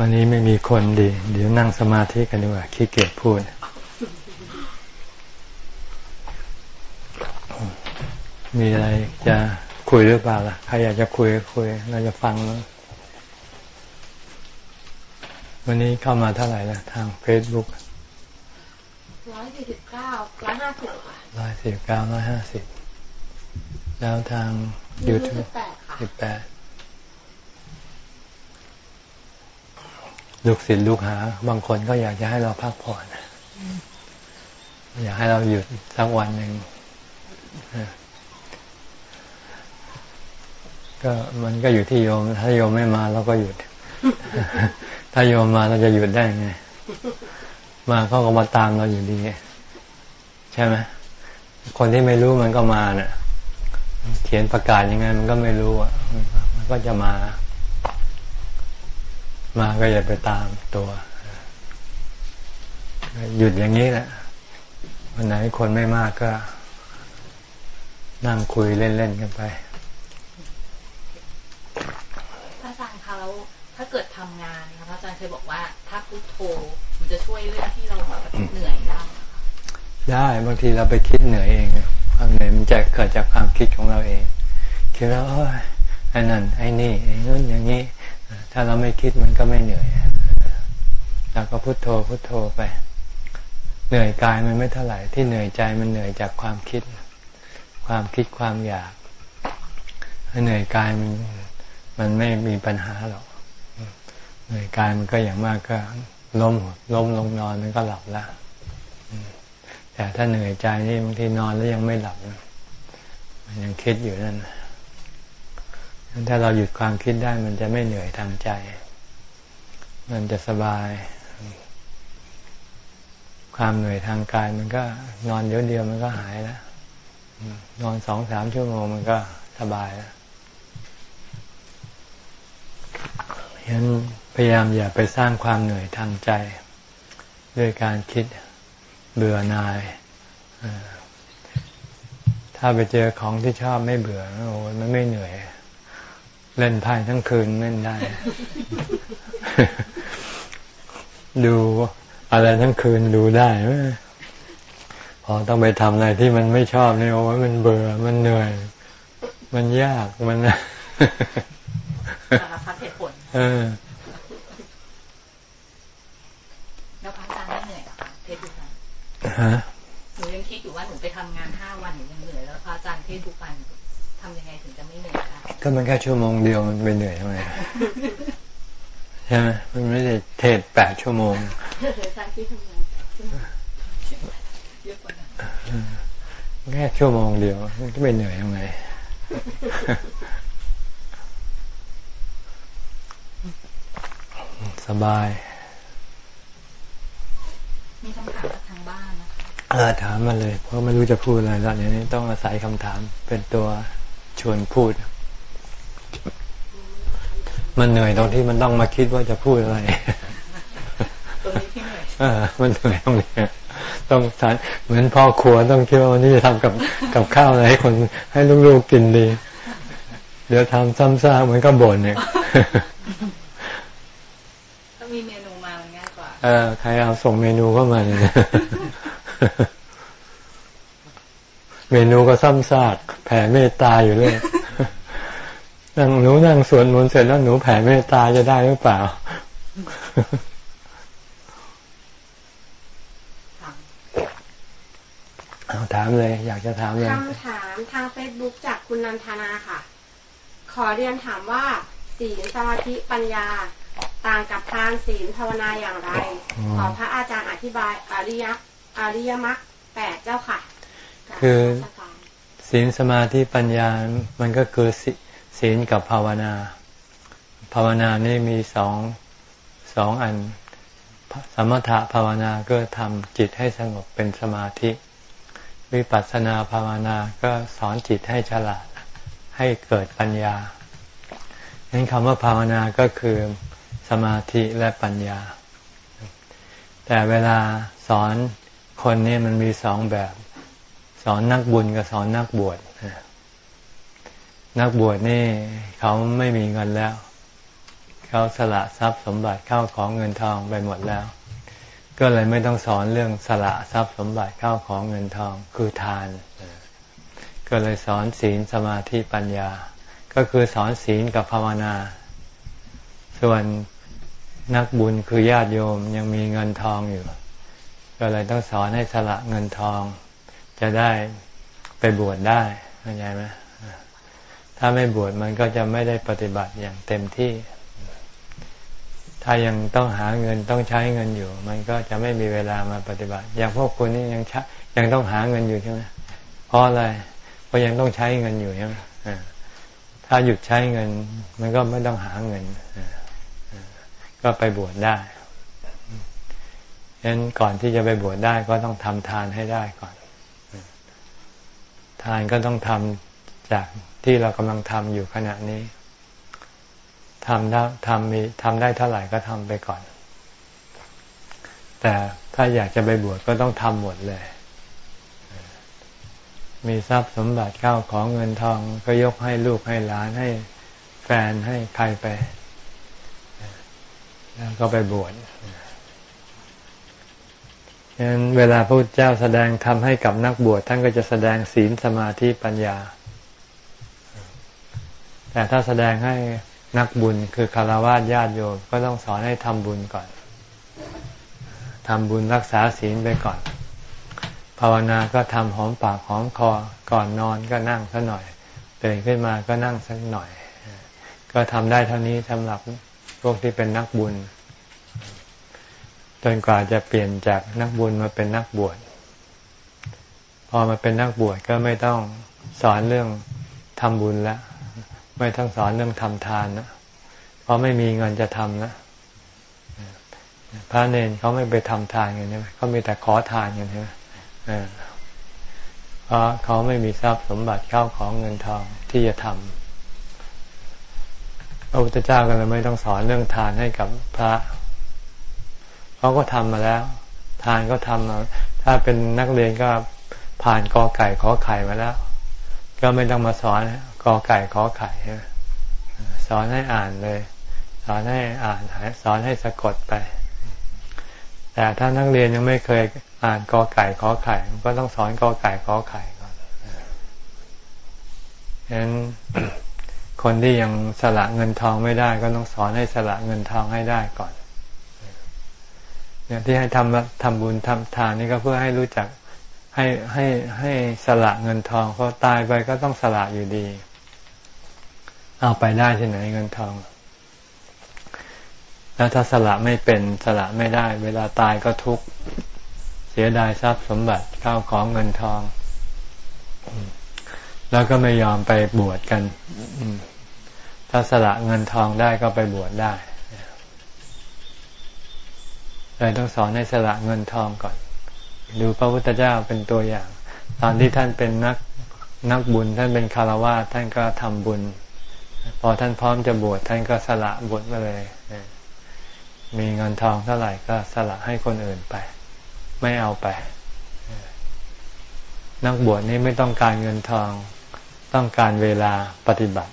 วันนี้ไม่มีคนดี เดี๋ยวนั่งสมาธิกันดีกว่าขี้เกียจพูด มีอะไรจะคุยหรือเปล่าล่ะ ใครอยากจะคุยคุย เราจะฟังแล้ววันนี้เข้ามาเท่าไหร่แล้วทางเฟซบุ๊กร้อยสี่สิบเก้าร้อยห้าสิบร้อยสี่สิบเก้าร้อยห้าสิบแล้วทางยูทูบสิบแปด ลูกศิษย์ลูกหา บางคนก็อยากจะให้เราพักผ่อน อยากให้เราหยุดสักวันหนึ่งก็มันก็อยู่ที่โยม ถ้าโยมไม่มาเราก็หยุด ถ้าโยมมาเราจะหยุดได้ไง มาเขาก็มาตามเราอยู่ดีใช่ไหมคนที่ไม่รู้มันก็มาเนะ่ะ เขียนประกาศยังไง มันก็ไม่รู้อะมันก็จะมา มาก็อย่าไปตามตัวหยุดอย่างนี้แหละวันไหนคนไม่มากก็ นั่งคุยเล่นๆกันไปพระอาจารย์คะแล้วถ้าเกิดทำงานนะคะพระอาจารย์เคยบอกว่า ถ้าพุทโธมันจะช่วยเรื่องที่เราแบบเหนื่อยได้ได้บางทีเราไปคิดเหนื่อยเองความเหนื่อยมันจะเกิดจากความคิดของเราเองคิดแล้วโอ้ยไอ้นั่นไอ้นี่ไอ้นู้นอย่างนี้ ถ้าเราไม่คิดมันก็ไม่เหนื่อยเราก็พุโทโธพุโทโธไป เหนื่อยกายมันไม่เท่าไหร่ที่เหนื่อยใจมันเหนื่อยจากความคิด ความคิดความอยากเหนื่อยกายมันมันไม่มีปัญหาหรอกเหนื่อยกายมันก็อย่างมากก็ล้มล้มลงนอนมันก็หลับล้วแต่ถ้าเหนื่อยใจนี่บางทีนอนแล้วยังไม่หลับมันยังคิดอยู่นั่น ถ้าเราหยุดความคิดได้มันจะไม่เหนื่อยทางใจ มันจะสบาย ความเหนื่อยทางกายมันก็นอนเดียวเดียวมันก็หายแล้ว นอนสองสามชั่วโมงมันก็สบายแล้วฉะนั้นพยายามอย่าไปสร้างความเหนื่อยทางใจ ด้วยการคิดเบื่อหน่าย ถ้าไปเจอของที่ชอบไม่เบื่อโอ้มันไม่เหนื่อย เล่นไพ่ทั้งคืนเล่นได้ ดูอะไรทั้งคืนดูได้พอต้องไปทำอะไรที่มันไม่ชอบเนี่ยโอ้ยมันเบื่อมันเหนื่อย มันยากมันนะสารพัดเหตุผลเออแล้วพระอาจารย์ไม่เหนื่อยหรอคะเทศทุกวันฮะหนูยังคิดอยู่ว่าหนูไปทำงานห้าวันหนูยังเหนื่อยแล้วพระอาจารย์เทศทุกวัน ทำยังไงถึงจะไม่เหนื่อยคะก็มันแค่ชั่วโมงเดียวมันไปเหนื่อยทำไมใช่ไหมมันไม่ได้เทศแปดชั่วโมงแค่ชั่วโมงเดียวมันก็ไปเหนื่อยทำไมสบาย มีคำถามจากทางบ้านนะคะเออถามมาเลย เพราะไม่รู้จะพูดอะไรแล้วเดี๋ยวนี้ต้องอาศัยคำถามเป็นตัว ชวนพูด มันเหนื่อยตรงที่มันต้องมาคิดว่าจะพูดอะไรตรงนี้ที่เหนื่อยอ่ามันเหนื่อยตรงนี้ต้องสารเหมือนพ่อครัวต้องคิดว่าวันนี้จะทำกับกับข้าวอะไรให้คนให้ลูกๆกินดี เดี๋ยวทำซ้ำซากเหมือนก็บ่นเนี่ยต้องมีเมนูมามันง่ายกว่าเออใครเอาส่งเมนูเข้ามาเนี่ย เมนูก็ซ้ำซากแผ่เมตตาอยู่เลยนั่งหนูนั่งสวดมนต์เสร็จแล้วหนูแผ่เมตตาจะได้หรือเปล่าเอาถามเลย อยากจะถามเลยคำถามทางเฟซบุ๊กจากคุณนันทนาค่ะ ขอเรียนถามว่าศีลสมาธิปัญญาต่างกับทานศีลภาวนาอย่างไร ขอพระอาจารย์อธิบายอริยอริยมรรคแปดเจ้าค่ะ คือศีลสมาธิปัญญา มันก็คือศีลกับภาวนา ภาวนานี่มีสองสองอัน สมถะภาวนาก็ทำจิตให้สงบเป็นสมาธิ วิปัสสนาภาวนาก็สอนจิตให้ฉลาด ให้เกิดปัญญาดังนั้นคำว่าภาวนาก็คือสมาธิและปัญญา แต่เวลาสอนคนนี่มันมีสองแบบ สอนนักบุญกับสอนนักบวชนักบวชนี่เขาไม่มีเงินแล้ว เขาสละทรัพย์สมบัติเข้าของเงินทองไปหมดแล้ว ก็เลยไม่ต้องสอนเรื่องสละทรัพย์สมบัติเข้าของเงินทองคือทาน ก็เลยสอนศีลสมาธิปัญญา ก็คือสอนศีลกับภาวนา ส่วนนักบุญคือญาติโยมยังมีเงินทองอยู่ ก็เลยต้องสอนให้สละเงินทอง จะได้ไปบวชได้เข้าใจไหมถ้าไม่บวชมันก็จะไม่ได้ปฏิบัติอย่างเต็มที่ ถ้ายังต้องหาเงินต้องใช้เงินอยู่ มันก็จะไม่มีเวลามาปฏิบัติ อย่างพวกคุณนี่ยังยังต้องหาเงินอยู่ใช่ไหมเพราะอะไร เพราะยังต้องใช้เงินอยู่ใช่ไหมถ้าหยุดใช้เงิน มันก็ไม่ต้องหาเงิน ก็ไปบวชได้ฉะนั้นก่อนที่จะไปบวชได้ก็ต้องทำทานให้ได้ก่อน ทานก็ต้องทำจากที่เรากำลังทำอยู่ขณะนี้ทำได้ทำมีทำได้เท่าไหร่ก็ทำไปก่อน แต่ถ้าอยากจะไปบวชก็ต้องทำหมดเลย มีทรัพย์สมบัติเข้าของเงินทองก็ยกให้ลูกให้หลานให้แฟนให้ใครไป แล้วก็ไปบวช ฉะนั้นเวลาพระพุทธเจ้าแสดงทำให้กับนักบวชท่านก็จะแสดงศีลสมาธิปัญญา แต่ถ้าแสดงให้นักบุญคือคารวะญาติโยมก็ต้องสอนให้ทำบุญก่อนทำบุญรักษาศีลไปก่อน ภาวนาก็ทำหอมปากหอมคอก่อนนอนก็นั่งสักหน่อยตื่นขึ้นมาก็นั่งสักหน่อย ก็ทำได้เท่านี้สำหรับพวกที่เป็นนักบุญ จนกว่าจะเปลี่ยนจากนักบุญมาเป็นนักบวช พอมาเป็นนักบวชก็ไม่ต้องสอนเรื่องทำบุญแล้วไม่ต้องสอนเรื่องทำทานนะเพราะไม่มีเงินจะทำนะพระเนนเขาไม่ไปทำทานกันใช่ไหมเขามีแต่ขอทานกันใช่ไหมเพราะเขาไม่มีทรัพย์สมบัติเข้าของเงินทองที่จะทำพระพุทธเจ้าก็เลยไม่ต้องสอนเรื่องทานให้กับพระ เขาก็ทำมาแล้ว ทานก็ทำมาถ้าเป็นนักเรียนก็ผ่านกอไก่ขอไข่มาแล้ว ก็ไม่ต้องมาสอนกอไก่ขอไข่สอนให้อ่านเลย สอนให้อ่านสอนให้สะกดไป แต่ถ้านักเรียนยังไม่เคยอ่านกอไก่ขอไข่ก็ต้องสอนกอไก่ขอไข่ก่อนฉะนั้นคนที่ยังสละเงินทองไม่ได้ ก็ต้องสอนให้สละเงินทองให้ได้ก่อน เนี่ยที่ให้ทำทำบุญทำทานนี่ก็เพื่อให้รู้จักให้ให้ให้สละเงินทองเพราะตายไปก็ต้องสละอยู่ดี เอาไปได้ที่ไหนเงินทอง แล้วถ้าสละไม่เป็นสละไม่ได้ เวลาตายก็ทุกข์เสียดายทรัพย์สมบัติข้าวของเงินทอง แล้วก็ไม่ยอมไปบวชกันถ้าสละเงินทองได้ก็ไปบวชได้ เลยต้องสอนให้สละเงินทองก่อน ดูพระพุทธเจ้าเป็นตัวอย่าง ตอนที่ท่านเป็นนักนักบุญท่านเป็นคารวะท่านก็ทำบุญ พอท่านพร้อมจะบวชท่านก็สละบวชมาเลย มีเงินทองเท่าไหร่ก็สละให้คนอื่นไป ไม่เอาไป นักบวชนี่ไม่ต้องการเงินทอง ต้องการเวลาปฏิบัติ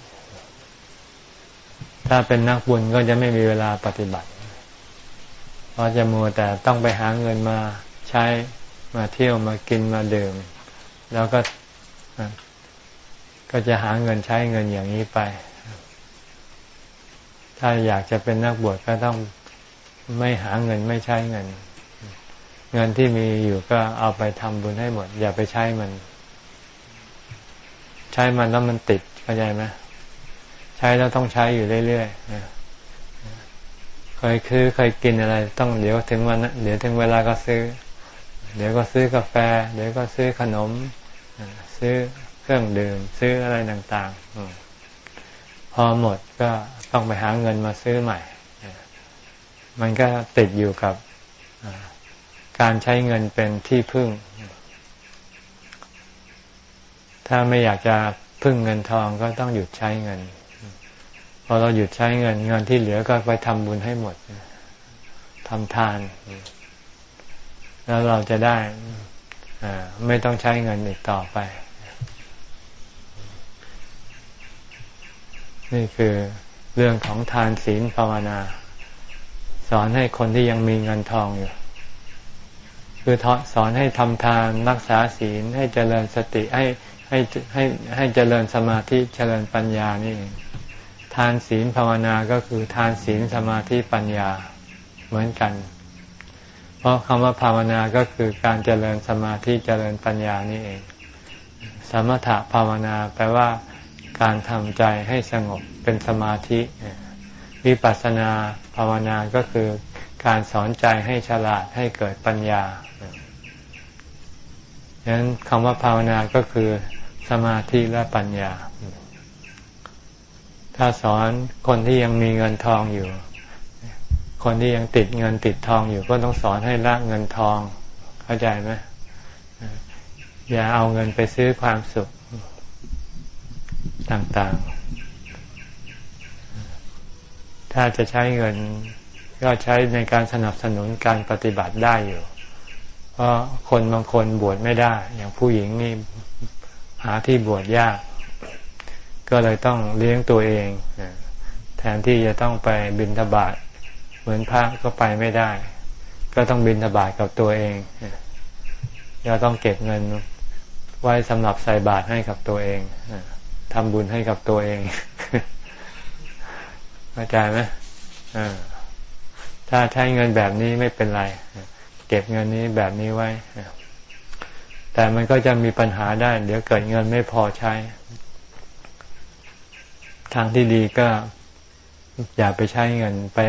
ถ้าเป็นนักบุญก็จะไม่มีเวลาปฏิบัติ เพราะจะมัวแต่ต้องไปหาเงินมาใช้มาเที่ยวมากินมาดื่ม แล้วก็ก็จะหาเงินใช้เงินอย่างนี้ไป ถ้าอยากจะเป็นนักบวชก็ต้องไม่หาเงินไม่ใช้เงิน เงินที่มีอยู่ก็เอาไปทำบุญให้หมด อย่าไปใช้มัน ใช้มันแล้วมันติดเข้าใจไหมใช้แล้วต้องใช้อยู่เรื่อยๆ เคยคือเคยกินอะไร ต้องเดี๋ยวถึงวันเดี๋ยวถึงเวลาก็ซื้อ เดี๋ยวก็ซื้อกาแฟ เดี๋ยวก็ซื้อขนม ซื้อเครื่องดื่ม ซื้ออะไรต่างๆพอหมดก็ต้องไปหาเงินมาซื้อใหม่ มันก็ติดอยู่กับการใช้เงินเป็นที่พึ่ง ถ้าไม่อยากจะพึ่งเงินทองก็ต้องหยุดใช้เงิน พอเราหยุดใช้เงินเงินที่เหลือก็ไปทำบุญให้หมดทำทาน แล้วเราจะได้ไม่ต้องใช้เงินอีกต่อไป นี่คือเรื่องของทานศีลภาวนา สอนให้คนที่ยังมีเงินทองอยู่ คือสอนให้ทำทานรักษาศีลให้เจริญสติให้ให้ให้ให้เจริญสมาธิเจริญปัญญานี่เอง ทานศีลภาวนาก็คือทานศีลสมาธิปัญญาเหมือนกัน เพราะคำว่าภาวนาก็คือการเจริญสมาธิเจริญปัญญานี่เอง สมถะภาวนาแปลว่าการทำใจให้สงบเป็นสมาธิ วิปัสสนาภาวนาก็คือการสอนใจให้ฉลาดให้เกิดปัญญาดังนั้นคำว่าภาวนาก็คือสมาธิและปัญญา ถ้าสอนคนที่ยังมีเงินทองอยู่ คนที่ยังติดเงินติดทองอยู่ ก็ต้องสอนให้ละเงินทอง เข้าใจไหมอย่าเอาเงินไปซื้อความสุขต่างๆ ถ้าจะใช้เงินก็ใช้ในการสนับสนุนการปฏิบัติได้อยู่ เพราะคนบางคนบวชไม่ได้ อย่างผู้หญิงนี่หาที่บวชยาก ก็เลยต้องเลี้ยงตัวเองแทนที่จะต้องไปบินทบาทเหมือนพระก็ไปไม่ได้ ก็ต้องบินทบาทกับตัวเองเราต้องเก็บเงินไว้สำหรับใส่บาตรให้กับตัวเองทำบุญให้กับตัวเองเข้าใจไหมถ้าใช้เงินแบบนี้ไม่เป็นไร เก็บเงินนี้แบบนี้ไว้แต่มันก็จะมีปัญหาได้ เดี๋ยวเกิดเงินไม่พอใช้ ทางที่ดีก็อย่าไปใช้เงินไป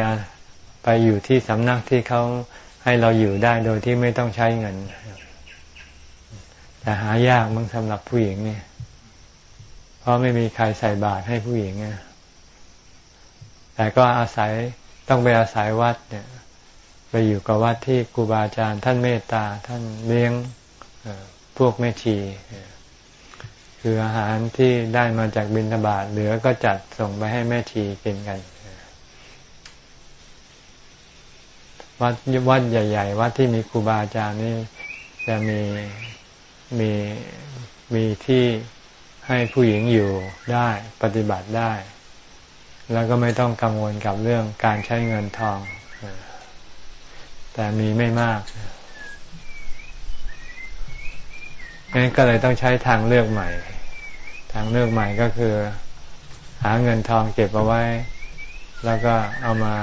ไปอยู่ที่สำนักที่เขาให้เราอยู่ได้โดยที่ไม่ต้องใช้เงินแต่หายากมึงสำหรับผู้หญิงเนี่ย เพราะไม่มีใครใส่บาตรให้ผู้หญิงแต่ก็อาศัยต้องไปอาศัยวัดเนี่ย ไปอยู่กับวัดที่ครูบาอาจารย์ท่านเมตตา ท่านเลี้ยงพวกแม่ชี คืออาหารที่ได้มาจากบิณฑบาตเหลือก็จัดส่งไปให้แม่ชีกินกัน วัดวัดใหญ่ ๆ วัดที่มีครูบาอาจารย์นี่จะมีมีมีที่ให้ผู้หญิงอยู่ได้ปฏิบัติได้ แล้วก็ไม่ต้องกังวลกับเรื่องการใช้เงินทอง แต่มีไม่มากงั้นก็เลยต้องใช้ทางเลือกใหม่ ทางเลือกใหม่ก็คือ หาเงินทองเก็บเอาไว้ แล้วก็เอามา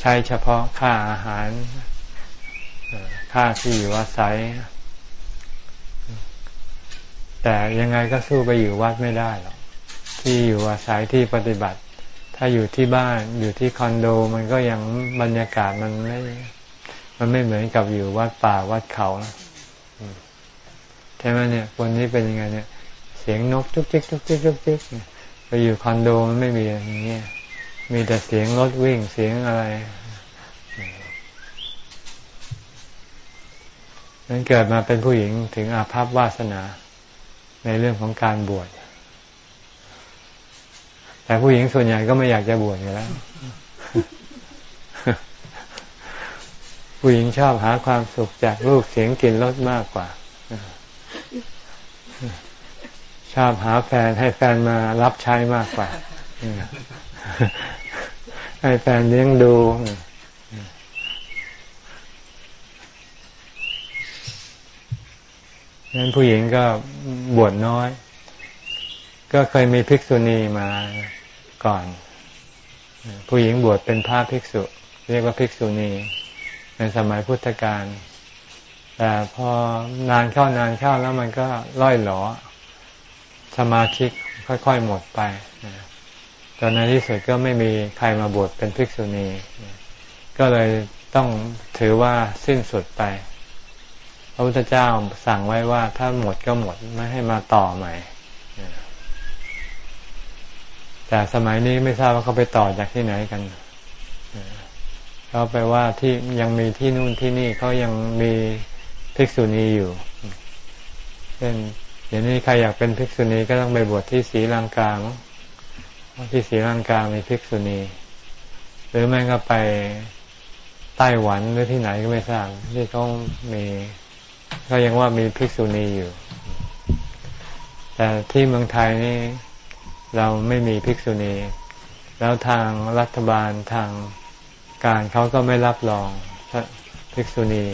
ใช้เฉพาะค่าอาหาร ค่าที่อยู่อาศัย แต่ยังไงก็สู้ไปอยู่วัดไม่ได้หรอกที่อยู่อาศัยที่ปฏิบัติ ถ้าอยู่ที่บ้านอยู่ที่คอนโดมันก็ยังบรรยากาศมันไม่มันไม่เหมือนกับอยู่วัดป่าวัดเขาใช่ไหมเนี่ย วันนี้เป็นยังไงเนี่ย สียงนกจุกจิกจุกจิกจุกจิกไปอยู่คอนโดมันไม่มีอย่างเงี้ยมีแต่เสียงรถวิ่งเสียงอะไรนั้นเกิดมาเป็นผู้หญิงถึงอาภัพวาสนาในเรื่องของการบวช แต่ผู้หญิงส่วนใหญ่ก็ไม่อยากจะบวชอยู่แล้ว ผู้หญิงชอบหาความสุขจากรูปเสียงกลิ่นรสมากกว่า ชอบหาแฟนให้แฟนมารับใช้มากกว่า ให้แฟนเลี้ยงดูนั้นผู้หญิงก็บวชน้อย ก็เคยมีภิกษุณีมาก่อน ผู้หญิงบวชเป็นพระภิกษุ เรียกว่าภิกษุณี ในสมัยพุทธกาลแต่พอนานเข้านานเข้าแล้วมันก็ล่อยหลอ สมาชิกค่อยๆหมดไปตอนในที่สุดก็ไม่มีใครมาบวชเป็นภิกษุณี ก็เลยต้องถือว่าสิ้นสุดไป พระพุทธเจ้าสั่งไว้ว่าถ้าหมดก็หมดไม่ให้มาต่อใหม่ แต่สมัยนี้ไม่ทราบว่าเขาไปต่อจากที่ไหนกันเขาไปว่าที่ยังมีที่นู่นที่นี่เขายังมีภิกษุณีอยู่เช่น เดี๋ยวนี้ใครอยากเป็นภิกษุณีก็ต้องไปบวชที่ศรีลังกาที่ศรีลังกามีภิกษุณี หรือแม่ก็ไปไต้หวันหรือที่ไหนก็ไม่ทราบที่เขามีก็ยังว่ามีภิกษุณีอยู่ แต่ที่เมืองไทยนี่เราไม่มีภิกษุณี แล้วทางรัฐบาลทางการเขาก็ไม่รับรองภิกษุณี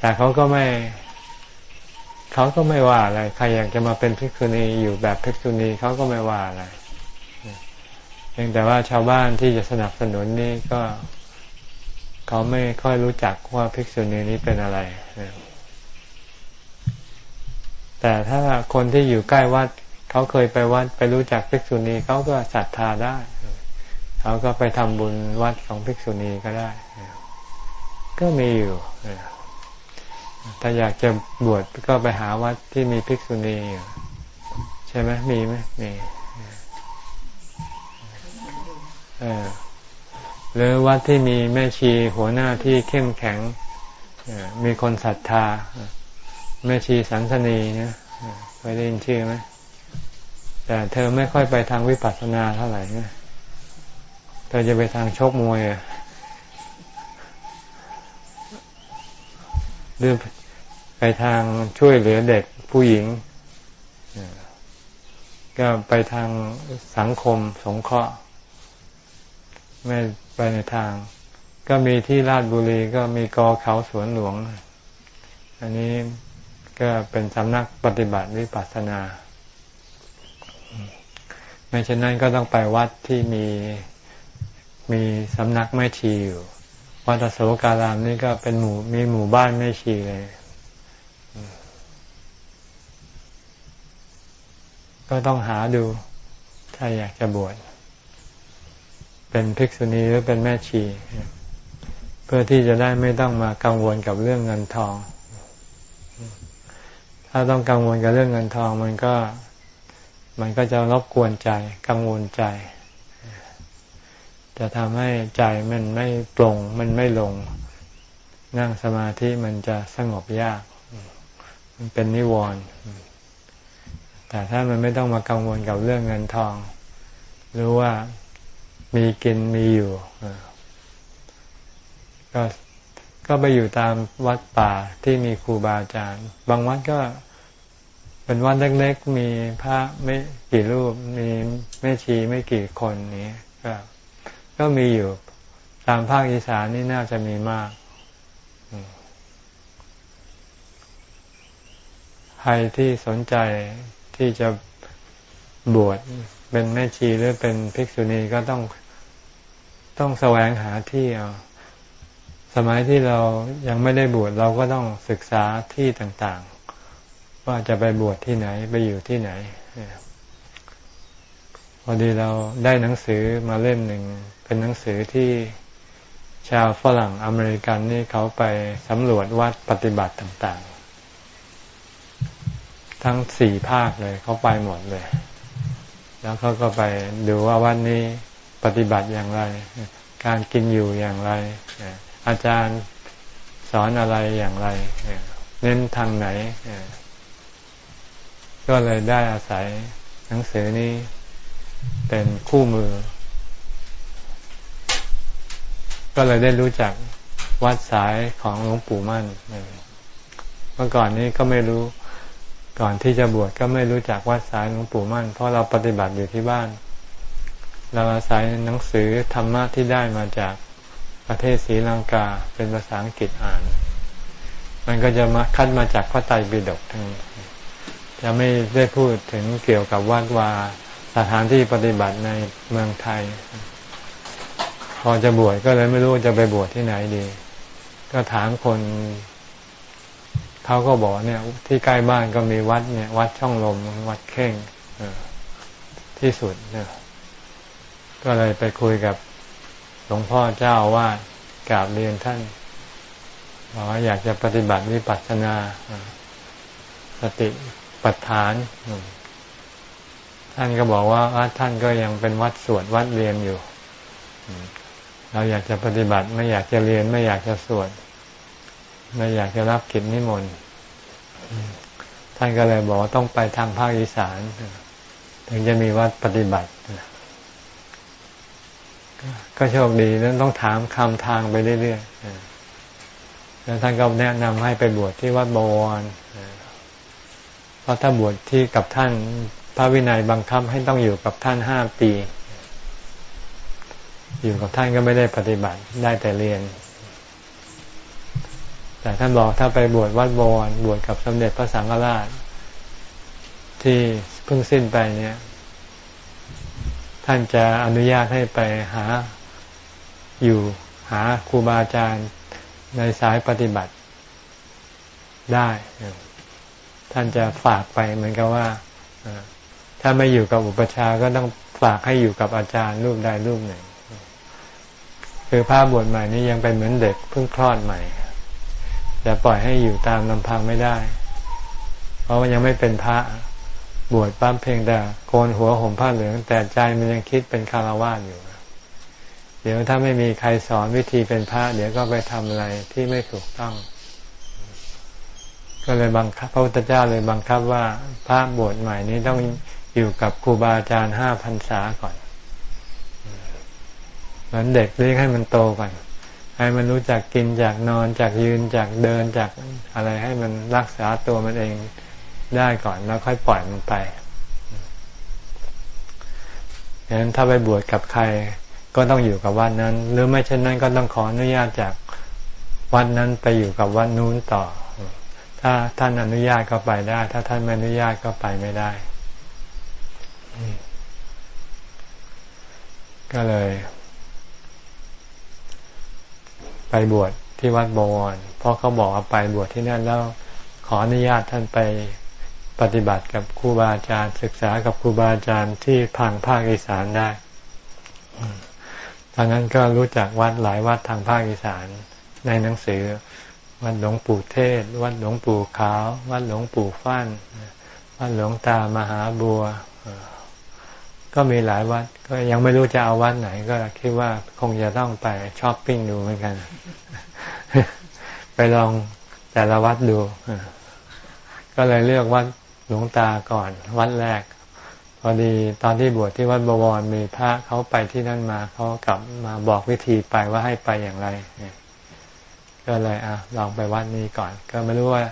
แต่เขาก็ไม่ เขาก็ไม่ว่าอะไร ใครอยากจะมาเป็นภิกษุณีอยู่แบบภิกษุณีเขาก็ไม่ว่าอะไรเพียงแต่ว่าชาวบ้านที่จะสนับสนุนนี่ก็ เขาไม่ค่อยรู้จักว่าภิกษุณีนี้เป็นอะไร แต่ถ้าคนที่อยู่ใกล้วัด เขาเคยไปวัดไปรู้จักภิกษุณีเขาก็ศรัทธาได้ เขาก็ไปทำบุญวัดของภิกษุณีก็ได้ ก็มีอยู่ ถ้าอยากจะบวชก็ไปหาวัดที่มีภิกษุณีอยู่ใช่ไหมมีไหมมีหรือวัดที่มีแม่ชีหัวหน้าที่เข้มแข็งมีคนศรัทธาแม่ชีสันสนีนี่ยไปได้ยินชื่อไหมแต่เธอไม่ค่อยไปทางวิปัสสนาเท่าไหร่นะเธอจะไปทางชกมวย หรือไปทางช่วยเหลือเด็กผู้หญิง ก็ไปทางสังคมสงเคราะห์ไม่ไปในทาง ก็มีที่ราชบุรีก็มีกอเขาสวนหลวง อันนี้ก็เป็นสำนักปฏิบัติวิปัสสนา ไม่เช่นนั้นก็ต้องไปวัดที่มีมีสำนักไม่ชีอยู่ วัดโสการามนี่ก็เป็นหมู่มีหมู่บ้านไม่ชีเลย ก็ต้องหาดู ถ้าอยากจะบวชเป็นภิกษุณีหรือเป็นแม่ชี เพื่อที่จะได้ไม่ต้องมากังวลกับเรื่องเงินทอง ถ้าต้องกังวลกับเรื่องเงินทอง มันก็ มันก็จะรบกวนใจ กังวลใจ จะทำให้ใจมันไม่ปรงมันไม่ลง นั่งสมาธิมันจะสงบยาก มันเป็นนิวรณ์แต่ถ้ามันไม่ต้องมากังวลกับเรื่องเงินทอง รู้ว่ามีกินมีอยู่ก็ก็ไปอยู่ตามวัดป่าที่มีครูบาอาจารย์ บางวัดก็เป็นวัดเล็กๆ มีพระไม่กี่รูป มีแม่ชีไม่กี่คนนี้ก็ ก็มีอยู่ตามภาคอีสานนี่น่าจะมีมากใครที่สนใจที่จะบวชเป็นแม่ชีหรือเป็นภิกษุณีก็ต้องต้องแสวงหาที่เอาสมัยที่เรายังไม่ได้บวชเราก็ต้องศึกษาที่ต่างๆ ว่าจะไปบวชที่ไหนไปอยู่ที่ไหน พอดีเราได้หนังสือมาเล่มหนึ่ง เป็นหนังสือที่ชาวฝรั่งอเมริกันนี่เขาไปสำรวจวัดปฏิบัติต่างๆ ทั้งสี่ภาคเลยเขาไปหมดเลย แล้วเขาก็ไปดูว่าวัดนี้ปฏิบัติอย่างไร การกินอยู่อย่างไร อาจารย์สอนอะไรอย่างไร เน้นทางไหน ก็เลยได้อาศัยหนังสือนี้ เป็นคู่มือ ก็เลยได้รู้จักวัดสายของหลวงปู่มั่นเมื่อก่อนนี้ก็ไม่รู้ก่อนที่จะบวชก็ไม่รู้จักวัดสายหลวงปู่มั่น เพราะเราปฏิบัติอยู่ที่บ้าน เราอาศัยหนังสือธรรมะที่ได้มาจากประเทศศรีลังกาเป็นภาษาอังกฤษอ่าน มันก็จะมาคัดมาจากพระไตรปิฎกทั้งจะไม่ได้พูดถึงเกี่ยวกับวัดวา สถานที่ปฏิบัติในเมืองไทย พอจะบวชก็เลยไม่รู้จะไปบวชที่ไหนดี ก็ถามคนเขาก็บอกเนี่ย ที่ใกล้บ้านก็มีวัดเนี่ย วัดช่องลมวัดเข่งที่สุดเนี่ยก็เลยไปคุยกับหลวงพ่อเจ้าว่ากราบเรียนท่านบอกว่าอยากจะปฏิบัติวิปัสสนาสติปัฏฐาน ท่านก็บอกว่าท่านก็ยังเป็นวัดสวดวัดเรียนอยู่ เราอยากจะปฏิบัติไม่อยากจะเรียน ไม่อยากจะสวด ไม่อยากจะรับกิจนิมนต์ท่านก็เลยบอกว่าต้องไปทางภาคอีสานถึงจะมีวัดปฏิบัติก็โชคดีนั้นต้องถามคำทางไปเรื่อยๆแล้วท่านก็แนะนำให้ไปบวชที่วัดบวรเพราะถ้าบวชที่กับท่าน ระวินัยบังคับให้ต้องอยู่กับท่านห้าปี อยู่กับท่านก็ไม่ได้ปฏิบัติได้แต่เรียน แต่ท่านบอกถ้าไปบวชวัดบวรบวชกับสมเด็จพระสังฆราช ที่เพิ่งสิ้นไปเนี่ย ท่านจะอนุญาตให้ไปหาอยู่หาครูบาอาจารย์ในสายปฏิบัติได้ ท่านจะฝากไปเหมือนกับว่า ถ้าไม่อยู่กับอุปชาก็ต้องฝากให้อยู่กับอาจารย์รูปใดรูปหนึ่ง คือภาพบวชใหม่นี้ยังเป็นเหมือนเด็กเพิ่งคลอดใหม่จะปล่อยให้อยู่ตามลำพังไม่ได้ เพราะว่ายังไม่เป็นพระบวชปั้มเพียงแต่โกนหัวห่มผ้าเหลือง แต่ใจมันยังคิดเป็นคารวะอยู่ เดี๋ยวถ้าไม่มีใครสอนวิธีเป็นพระเดี๋ยวก็ไปทำอะไรที่ไม่ถูกต้อง ก็เลยบังคับพระพุทธเจ้าเลยบังคับว่าพระบวชใหม่นี้ต้อง อยู่กับครูบาอาจารย์ห้าพันษาก่อน เหมือนเด็กเลี้ยงให้มันโตก่อน ให้มันรู้จักกินจากนอนจากยืนจากเดินจากอะไรให้มันรักษาตัวมันเองได้ก่อนแล้วค่อยปล่อยมันไปดังนั้นถ้าไปบวชกับใครก็ต้องอยู่กับวัดนั้น หรือไม่เช่นนั้นก็ต้องขออนุญาตจากวัดนั้นไปอยู่กับวัดนู้นต่อ ถ้าท่านอนุญาตก็ไปได้ ถ้าท่านไม่อนุญาตก็ไปไม่ได้ ก็เลย ไปบวชที่วัดบวร เพราะเขาบอกว่าไปบวชที่นั่นแล้ว ขออนุญาตท่านไปปฏิบัติกับครูบาอาจารย์ ศึกษากับครูบาอาจารย์ที่พังภาคอีสานได้ตอนนั้นก็รู้จักวัดหลายวัดทางภาคอีสานในหนังสือ วัดหลวงปู่เทศ วัดหลวงปู่ขาว วัดหลวงปู่ฟั่น วัดหลวงตามหาบัว ก็มีหลายวัด ก็ยังไม่รู้จะเอาวัดไหน ก็คิดว่าคงจะต้องไปช้อปปิ้งดูเหมือนกัน ไปลองแต่ละวัดดู ก็เลยเลือกวัดหลวงตาก่อน วัดแรก พอดีตอนที่บวชที่วัดบวรมีพระเขาไปที่นั่นมาเขากลับมาบอกวิธีไปว่าให้ไปอย่างไร ก็เลยอะลองไปวัดนี้ก่อน ก็ไม่รู้ว่า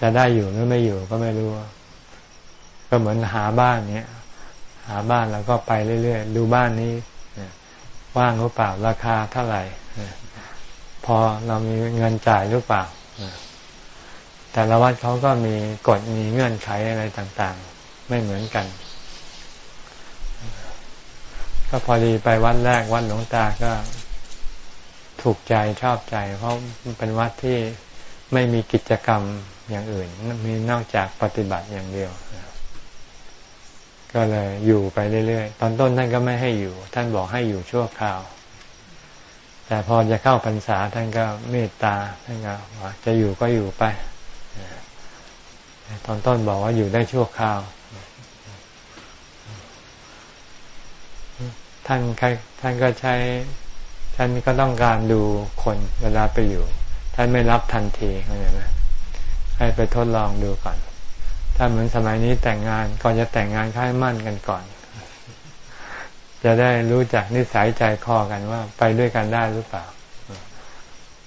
จะได้อยู่หรือไม่อยู่ก็ไม่รู้ ก็เหมือนหาบ้านเนี้ย หาบ้านแล้วก็ไปเรื่อยๆ ดูบ้านนี้ว่างหรือเปล่าราคาเท่าไหร่พอเรามีเงินจ่ายหรือเปล่าแต่ละวัดเขาก็มีกฎมีเงื่อนไขอะไรต่างๆ ไม่เหมือนกัน ก็พอดีไปวัดแรกวัดหลวงตาก็ถูกใจชอบใจ เพราะเป็นวัดที่ไม่มีกิจกรรมอย่างอื่น มีนอกจากปฏิบัติอย่างเดียว ก็เลยอยู่ไปเรื่อยๆ ตอนต้นท่านก็ไม่ให้อยู่ ท่านบอกให้อยู่ชั่วคราว แต่พอจะเข้าพรรษาท่านก็เมตตาท่านก็ว่าจะอยู่ก็อยู่ไป ตอนต้นบอกว่าอยู่ได้ชั่วคราว ท่านใครท่านก็ใช้ ท่านก็ต้องการดูคนเวลาไปอยู่ ท่านไม่รับทันทีเข้าใจไหมให้ไปทดลองดูก่อน ถ้าเหมือนสมัยนี้แต่งงานก่อนจะแต่งงานค่ายมั่นกันก่อน จะได้รู้จักนิสัยใจคอกันว่า ไปด้วยกันได้หรือเปล่า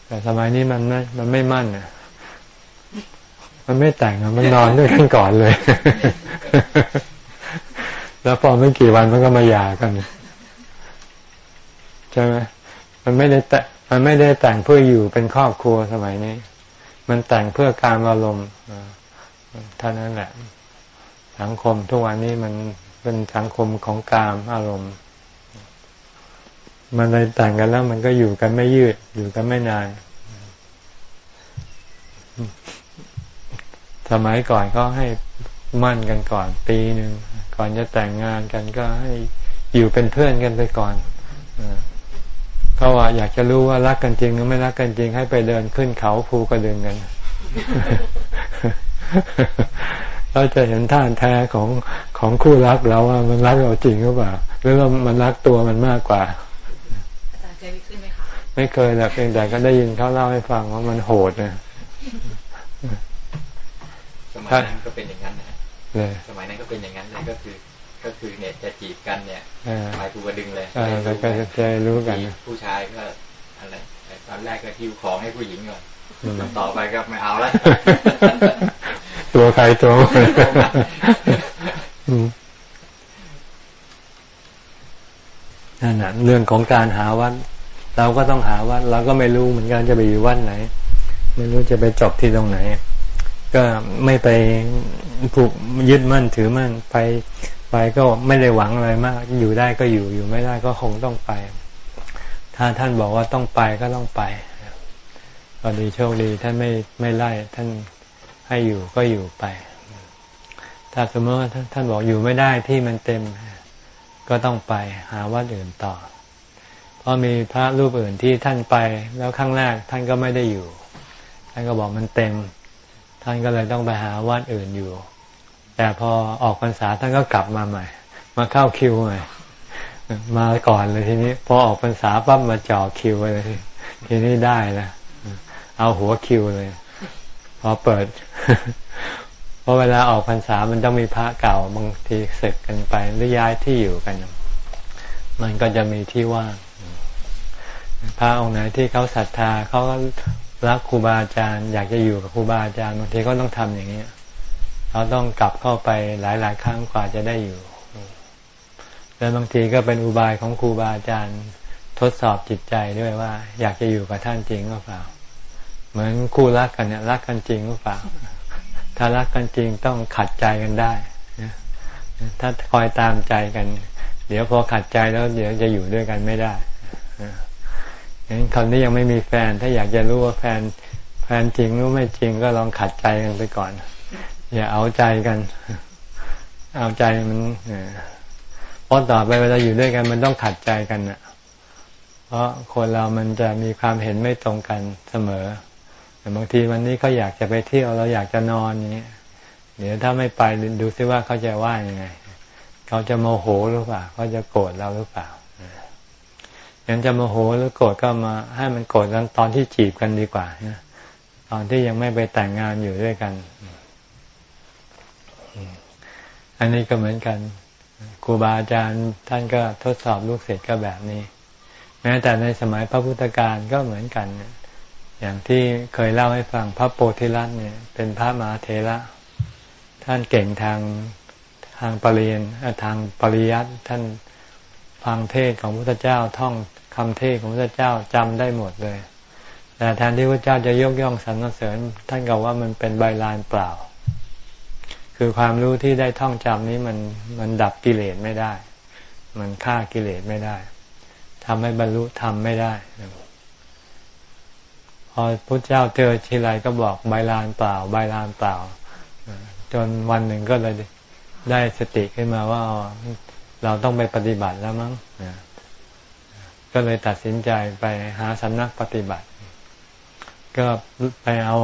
แต่สมัยนี้มันไม่มันไม่มั่นอะมันไม่แต่งมันนอนด้วยกันก่อนเลย แล้วพอไม่กี่วันมันก็มาหย่ากันใช่ไหมมันไม่ได้แต่มันไม่ได้แต่งเพื่ออยู่เป็นครอบครัวสมัยนี้ มันแต่งเพื่อการอารมณ์ เท่านั้นแหละ สังคมทุกวันนี้มันเป็นสังคมของกามอารมณ์ มันเลยแต่งกันแล้วมันก็อยู่กันไม่ยืด อยู่กันไม่นาน สมัยก่อนก็ให้มั่นกันก่อนปีหนึ่งก่อนจะแต่งงานกันก็ให้อยู่เป็นเพื่อนกันไปก่อนเขาว่าอยากจะรู้ว่ารักกันจริงหรือไม่รักกันจริงให้ไปเดินขึ้นเขาภูกระดึงกัน เราจะเห็นท่าแท้ของของคู่รักเราว่ามันรักเราจริงหรือเปล่าหรือว่ามันรักตัวมันมากกว่าอาจารย์เคยขึ้นไหมคะไม่เคยหรอกเพียงแต่ก็ได้ยินเขาเล่าให้ฟังว่ามันโหดนะสมัยนั้นก็เป็นอย่างนั้นนะสมัยนั้นก็เป็นอย่างนั้นเลยก็คือก็คือเนี่ยจะจีบกันเนี่ยไปภูกระดึงเลยแล้วก็จะรู้กัน ผู้ชายก็อะไรตอนแรกก็ทิวของให้ผู้หญิงก่อนต่อไปก็ไม่เอาแล้ว ตัวใครตัวนั่นแหะเรื่องของการหาวัด เราก็ต้องหาวัด เราก็ไม่รู้เหมือนกันจะไปอยู่วัดไหน ไม่รู้จะไปจบที่ตรงไหน ก็ไม่ไปผูกยึดมั่นถือมั่นไปไปก็ไม่ได้หวังอะไรมาก อยู่ได้ก็อยู่อยู่ไม่ได้ก็คงต้องไป ถ้าท่านบอกว่าต้องไปก็ต้องไปพอดีโชคดีท่านไม่ไม่ไล่ท่าน ให้อยู่ก็อยู่ไป ถ้าสมมติว่าท่านบอกอยู่ไม่ได้ที่มันเต็ม ก็ต้องไปหาวัดอื่นต่อ เพราะมีพระรูปอื่นที่ท่านไป แล้วครั้งแรกท่านก็ไม่ได้อยู่ ท่านก็บอกมันเต็ม ท่านก็เลยต้องไปหาวัดอื่นอยู่ แต่พอออกพรรษาท่านก็กลับมาใหม่ มาเข้าคิวใหม่มาก่อนเลยทีนี้ พอออกพรรษาปั๊บมาจ่อคิวเลย ทีนี้ได้แล้วเอาหัวคิวเลย พอเปิดเพราะเวลาออกพรรษามันต้องมีพระเก่าบางทีเสกกันไปหรือย้ายที่อยู่กัน มันก็จะมีที่ว่างพระองค์ไหนที่เขาศรัทธาเขาก็รักครูบาอาจารย์อยากจะอยู่กับครูบาอาจารย์บางทีก็ต้องทำอย่างนี้เขาต้องกลับเข้าไปหลาย ๆ ครั้งกว่าจะได้อยู่แล้วบางทีก็เป็นอุบายของครูบาอาจารย์ทดสอบจิตใจด้วยว่า อยากจะอยู่กับท่านจริงหรือเปล่า เหมือนคู่รักกันเนี่ยรักกันจริงหรือเปล่า ถ้ารักกันจริงต้องขัดใจกันได้ถ้าคอยตามใจกัน เดี๋ยวพอขัดใจแล้วเดี๋ยวจะอยู่ด้วยกันไม่ได้อย่างนี้คนที่ยังไม่มีแฟน ถ้าอยากจะรู้ว่าแฟนแฟนจริงหรือไม่จริงก็ลองขัดใจกันไปก่อน อย่าเอาใจกัน เอาใจมันเพราะต่อไปเวลาอยู่ด้วยกัน มันต้องขัดใจกันนะเพราะคนเรามันจะมีความเห็นไม่ตรงกันเสมอ แต่บางทีวันนี้เขาอยากจะไปเที่ยวเราอยากจะนอนอย่างนี้เดี๋ยวถ้าไม่ไปดูซิว่าเขาจะว่ายังไง เขาจะโมโหหรือเปล่าเขาจะโกรธเราหรือเปล่าอย่างจะโมโหหรือโกรธก็มาให้มันโกรธกันตอนที่จีบกันดีกว่าตอนที่ยังไม่ไปแต่งงานอยู่ด้วยกัน อันนี้ก็เหมือนกันครูบาอาจารย์ท่านก็ทดสอบลูกศิษย์ก็แบบนี้ แม้แต่ในสมัยพระพุทธการก็เหมือนกันเนี่ย อย่างที่เคยเล่าให้ฟังพระโพธิลัตเนี่ย เป็นพระมหาเทระท่านเก่งทางทางปริยนทางปริยัติท่านฟังเทศของพระพุทธเจ้าท่องคำเทศของพระพุทธเจ้าจำได้หมดเลย แต่แทนที่พระเจ้าจะยกย่องสรรเสริญ ท่านก็ว่ามันเป็นใบลานเปล่า คือความรู้ที่ได้ท่องจำนี้มันมันดับกิเลสไม่ได้ มันฆ่ากิเลสไม่ได้ทำให้บรรลุธรรมไม่ได้ พอพระเจ้าเจอทีไรก็บอกใบลานเปล่า ใบลานเปล่า จนวันหนึ่งก็เลยได้สติขึ้นมาว่าเราต้องไปปฏิบัติแล้วมั้งก็เลยตัดสินใจไปหาสำนักปฏิบัติ ก็ไปเอา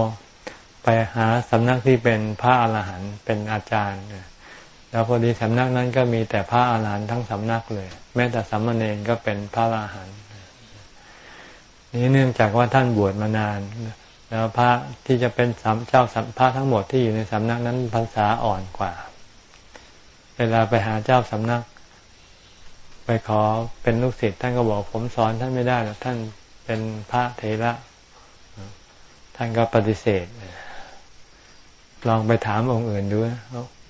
ไปหาสำนักที่เป็นพระอาหารหันต์เป็นอาจารย์แล้วพอดีสำนักนั้นก็มีแต่พระอาหารหันต์ทั้งสำนักเลย แม้แต่สัมมาเนรก็เป็นพระอาหารหันต์ นี้เนื่องจากว่าท่านบวชมานาน แล้วพระที่จะเป็นสามเจ้าสัมพระทั้งหมดที่อยู่ในสำนักนั้นพรรษาอ่อนกว่า เวลาไปหาเจ้าสำนัก ไปขอเป็นลูกศิษย์ท่านก็บอกผมสอนท่านไม่ได้หรอกท่านเป็นพระเถระ ท่านก็ปฏิเสธ ลองไปถามองค์อื่นดู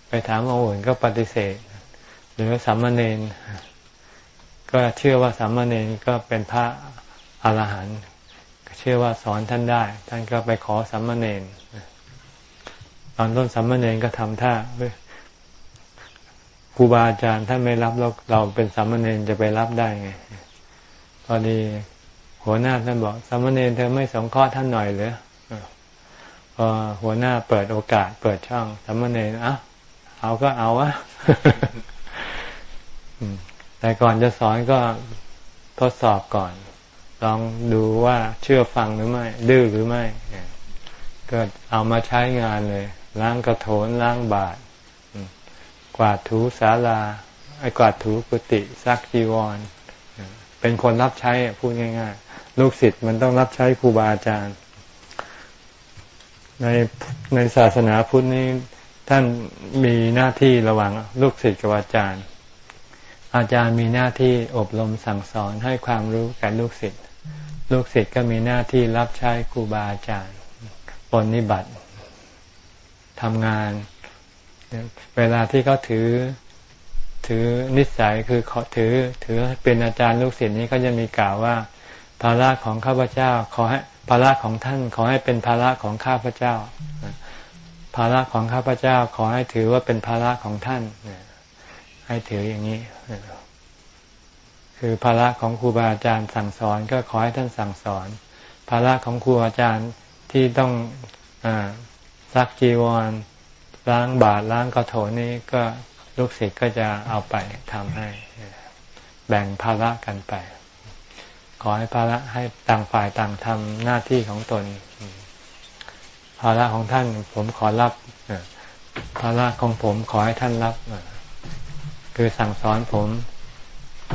ไปถามองค์อื่นก็ปฏิเสธ หรือสัมมาเนนก็เชื่อว่าสัมมาเนนก็เป็นพระ อรหันต์เชื่อว่าสอนท่านได้ ท่านก็ไปขอสัมมาเนนตอนต้นสัมมาเนนก็ทำท่าครูบาอาจารย์ท่านไม่รับเราเราเป็นสัมมาเนนจะไปรับได้ไงพอดีหัวหน้าท่านบอกสัมมาเนนเธอไม่สงเคราะห์ท่านหน่อยเลยพอหัวหน้าเปิดโอกาส เปิดช่องสัมมาเนนอะเอาก็เอาวะแต่ก่อนจะสอนก็ทดสอบก่อน ลองดูว่าเชื่อฟังหรือไม่ ดื้อหรือไม่ก็เอามาใช้งานเลย ล้างกระโถนล้างบาทกวาดถูศาลาไอ้กวาดถูกุฏิซักจีวร เป็นคนรับใช้พูดง่าย ๆ ลูกศิษย์มันต้องรับใช้ครูบาอาจารย์ ในในศาสนาพุทธนี้ท่านมีหน้าที่ระหว่างลูกศิษย์กับอาจารย์ อาจารย์มีหน้าที่อบรมสั่งสอนให้ความรู้แก่ลูกศิษย์ ลูกศิษย์ก็มีหน้าที่รับใช้ครูบาอาจารย์ปนิบัติทำงาน เวลาที่เขาถือถือนิสัยคือขอถือ ถือเป็นอาจารย์ลูกศิษย์นี้ก็จะมีกล่าวว่า ภาระของข้าพเจ้า ขอให้ภาระของท่าน ขอให้เป็นภาระของข้าพเจ้า ภาระของข้าพเจ้า ขอให้ถือว่าเป็นภาระของท่านให้ถืออย่างนี้ คือภาระของครูบาอาจารย์สั่งสอนก็ขอให้ท่านสั่งสอน ภาระของครูอาจารย์ที่ต้องอซักจีวรล้างบาตรล้างกระโถนนี้ก็ลูกศิษย์ก็จะเอาไปทำให้ แบ่งภาระกันไป ขอให้ภาระให้ต่างฝ่ายต่างทำหน้าที่ของตน ภาระของท่านผมขอรับภาระของผมขอให้ท่านรับคือสั่งสอนผม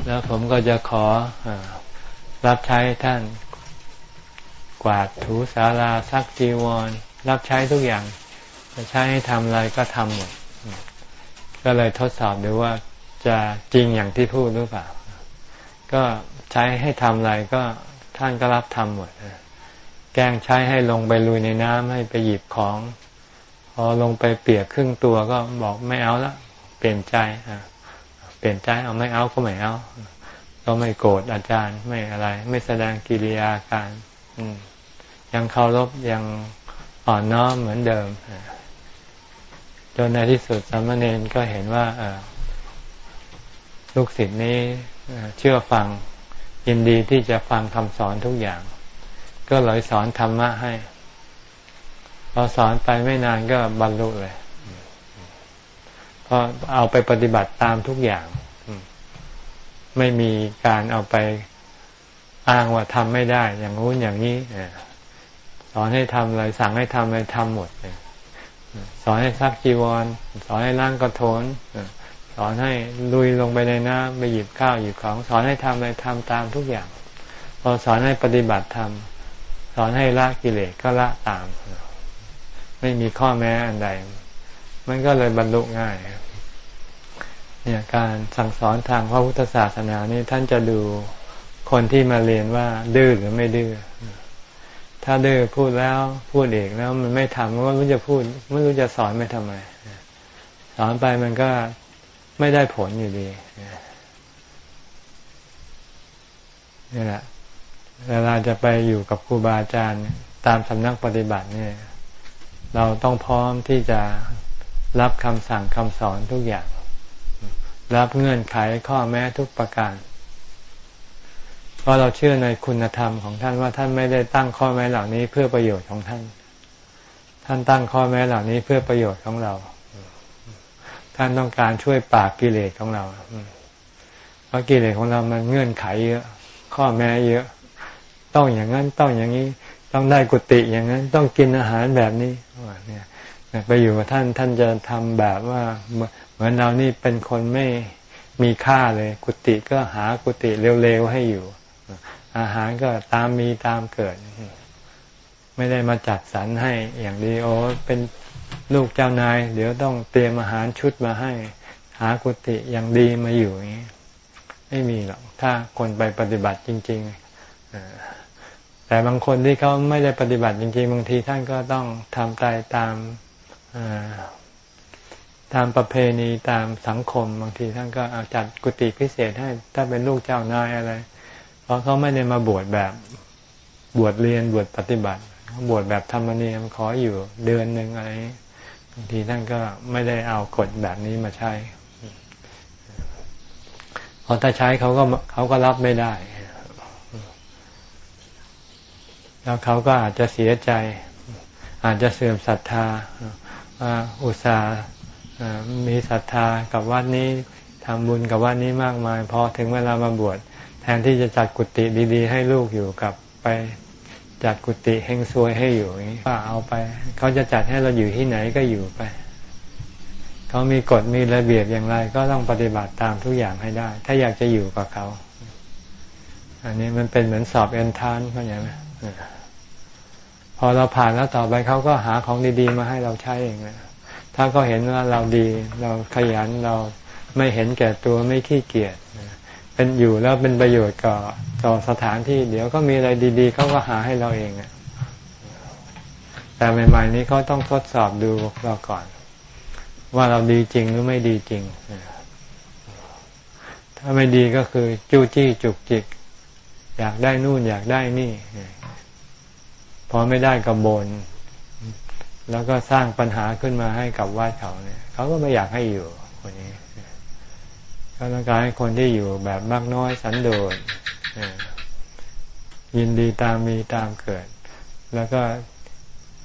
แล้วผมก็จะขอรับใช้ท่าน กวาดถูสาราซักจีวร รับใช้ทุกอย่าง จะใช้ให้ทำอะไรก็ทำหมด ก็เลยทดสอบดูว่าจะจริงอย่างที่พูดหรือเปล่า ก็ใช้ให้ทำอะไรก็ท่านก็รับทำหมด แกล้งใช้ให้ลงไปลุยในน้ำให้ไปหยิบของ พอลงไปเปียกครึ่งตัวก็บอกไม่เอาละเปลี่ยนใจ เปลี่ยนใจเอาไม่เอาก็ไม่เอาก็ไม่โกรธอาจารย์ไม่อะไร ไม่แสดงกิริยาการยังเคารพยังอ่อนน้อมเหมือนเดิมจนในที่สุดสามเณรก็เห็นว่าลูกศิษย์นี้เชื่อฟังยินดีที่จะฟังคำสอนทุกอย่าง ก็เลยสอนธรรมะให้พอสอนไปไม่นานก็บรรลุเลย เพราะเอาไปปฏิบัติตามทุกอย่าง ไม่มีการเอาไปอ้างว่าทำไม่ได้ อย่างงู้นอย่างนี้สอนให้ทำอะไรสั่งให้ทำอะไรทำหมดสอนให้ซักจีวร สอนให้ล้างกระโถนสอนให้ลุยลงไปในน้ำไปหยิบข้าวหยิบของ สอนให้ทำอะไรทำตามทุกอย่าง พอสอนให้ปฏิบัติทำสอนให้ละกิเลสก็ละตาม ไม่มีข้อแม้อันใด มันก็เลยบรรลุง่ายเนี่ยการสั่งสอนทางพระพุทธศาสนานี่ท่านจะดูคนที่มาเรียนว่า ดื้อหรือไม่ดื้อถ้าดื้อพูดแล้วพูดเองแล้วมันไม่ทำก็ไม่รู้จะพูดไม่รู้จะสอนไม่ทำไมสอนไปมันก็ไม่ได้ผลอยู่ดีนี่แหละเวลาจะไปอยู่กับครูบาอาจารย์ตามสำนักปฏิบัติเนี่ย เราต้องพร้อมที่จะ รับคำสั่งคำสอนทุกอย่าง รับเงื่อนไขข้อแม้ทุกประการ เพราะเราเชื่อในคุณธรรมของท่านว่าท่านไม่ได้ตั้งข้อแม้เหล่านี้เพื่อประโยชน์ของท่าน ท่านตั้งข้อแม้เหล่านี้เพื่อประโยชน์ของเรา ท่านต้องการช่วยปราบกิเลสของเราเพราะกิเลสของเรามันเงื่อนไขเยอะ ข้อแม้เยอะ ต้องอย่างนั้นต้องอย่างนี้ ต้องได้กุฏิอย่างนั้น ต้องกินอาหารแบบนี้เนี่ย ไปอยู่กับท่านท่านจะทำแบบว่าเหมือนเรานี่เป็นคนไม่มีค่าเลย กุฏิก็หากุฏิเร็วๆให้อยู่ อาหารก็ตามมีตามเกิด ไม่ได้มาจัดสรรให้อย่างดีโอ้เป็นลูกเจ้านาย เดี๋ยวต้องเตรียมอาหารชุดมาให้ หากุฏิอย่างดีมาอยู่อย่างนี้ไม่มีหรอกถ้าคนไปปฏิบัติจริง ๆแต่บางคนที่เขาไม่ได้ปฏิบัติจริงๆบางทีท่านก็ต้องทำใจตาม ตามประเพณีตามสังคมบางทีท่านก็เอาจัดกุฏิพิเศษให้ถ้าเป็นลูกเจ้านายอะไร เพราะเขาไม่ได้มาบวชแบบบวชเรียนบวชปฏิบัติบวชแบบธรรมเนียมขออยู่เดือนหนึ่งอะไรบางทีท่านก็ไม่ได้เอากฎแบบนี้มาใช้พอถ้าใช้เขาก็เขาก็รับไม่ได้ แล้วเขาก็อาจจะเสียใจ อาจจะเสื่อมศรัทธา อุตส่าห์มีศรัทธากับวัดนี้ทำบุญกับวัดนี้มากมาย พอถึงเวลามาบวชแทนที่จะจัดกุฏิดี ๆ ให้ลูกอยู่กับไปจัดกุฏิเฮงซวยให้อยู่อย่างนี้ก็เอาไป เขาจะจัดให้เราอยู่ที่ไหนก็อยู่ไป เขามีกฎมีระเบียบอย่างไร ก็ต้องปฏิบัติตามทุกอย่างให้ได้ ถ้าอยากจะอยู่กับเขา อันนี้มันเป็นเหมือนสอบเอ็นทานเข้าใจไหม อเราผ่านแล้วต่อไปเขาก็หาของดีๆ มาให้เราใช้เองนะถ้าเขาเห็นว่าเราดี เราขยันเราไม่เห็นแก่ตัวไม่ขี้เกียจเป็นอยู่แล้วเป็นประโยชน์กับต่อสถานที่ เดี๋ยวก็มีอะไรดีๆเขาก็หาให้เราเองแต่ใหม่ๆนี้เขาต้องทดสอบดูเราก่อน ว่าเราดีจริงหรือไม่ดีจริง ถ้าไม่ดีก็คือจู้จี้จุกจิก อยากได้นู่นอยากได้นี่ พอไม่ได้กับบน แล้วก็สร้างปัญหาขึ้นมาให้กับวัดเขาเนี่ย เขาก็ไม่อยากให้อยู่คนนี้เขาต้องการให้คนที่อยู่แบบมากน้อยสันโดษยินดีตามมีตามเกิด แล้วก็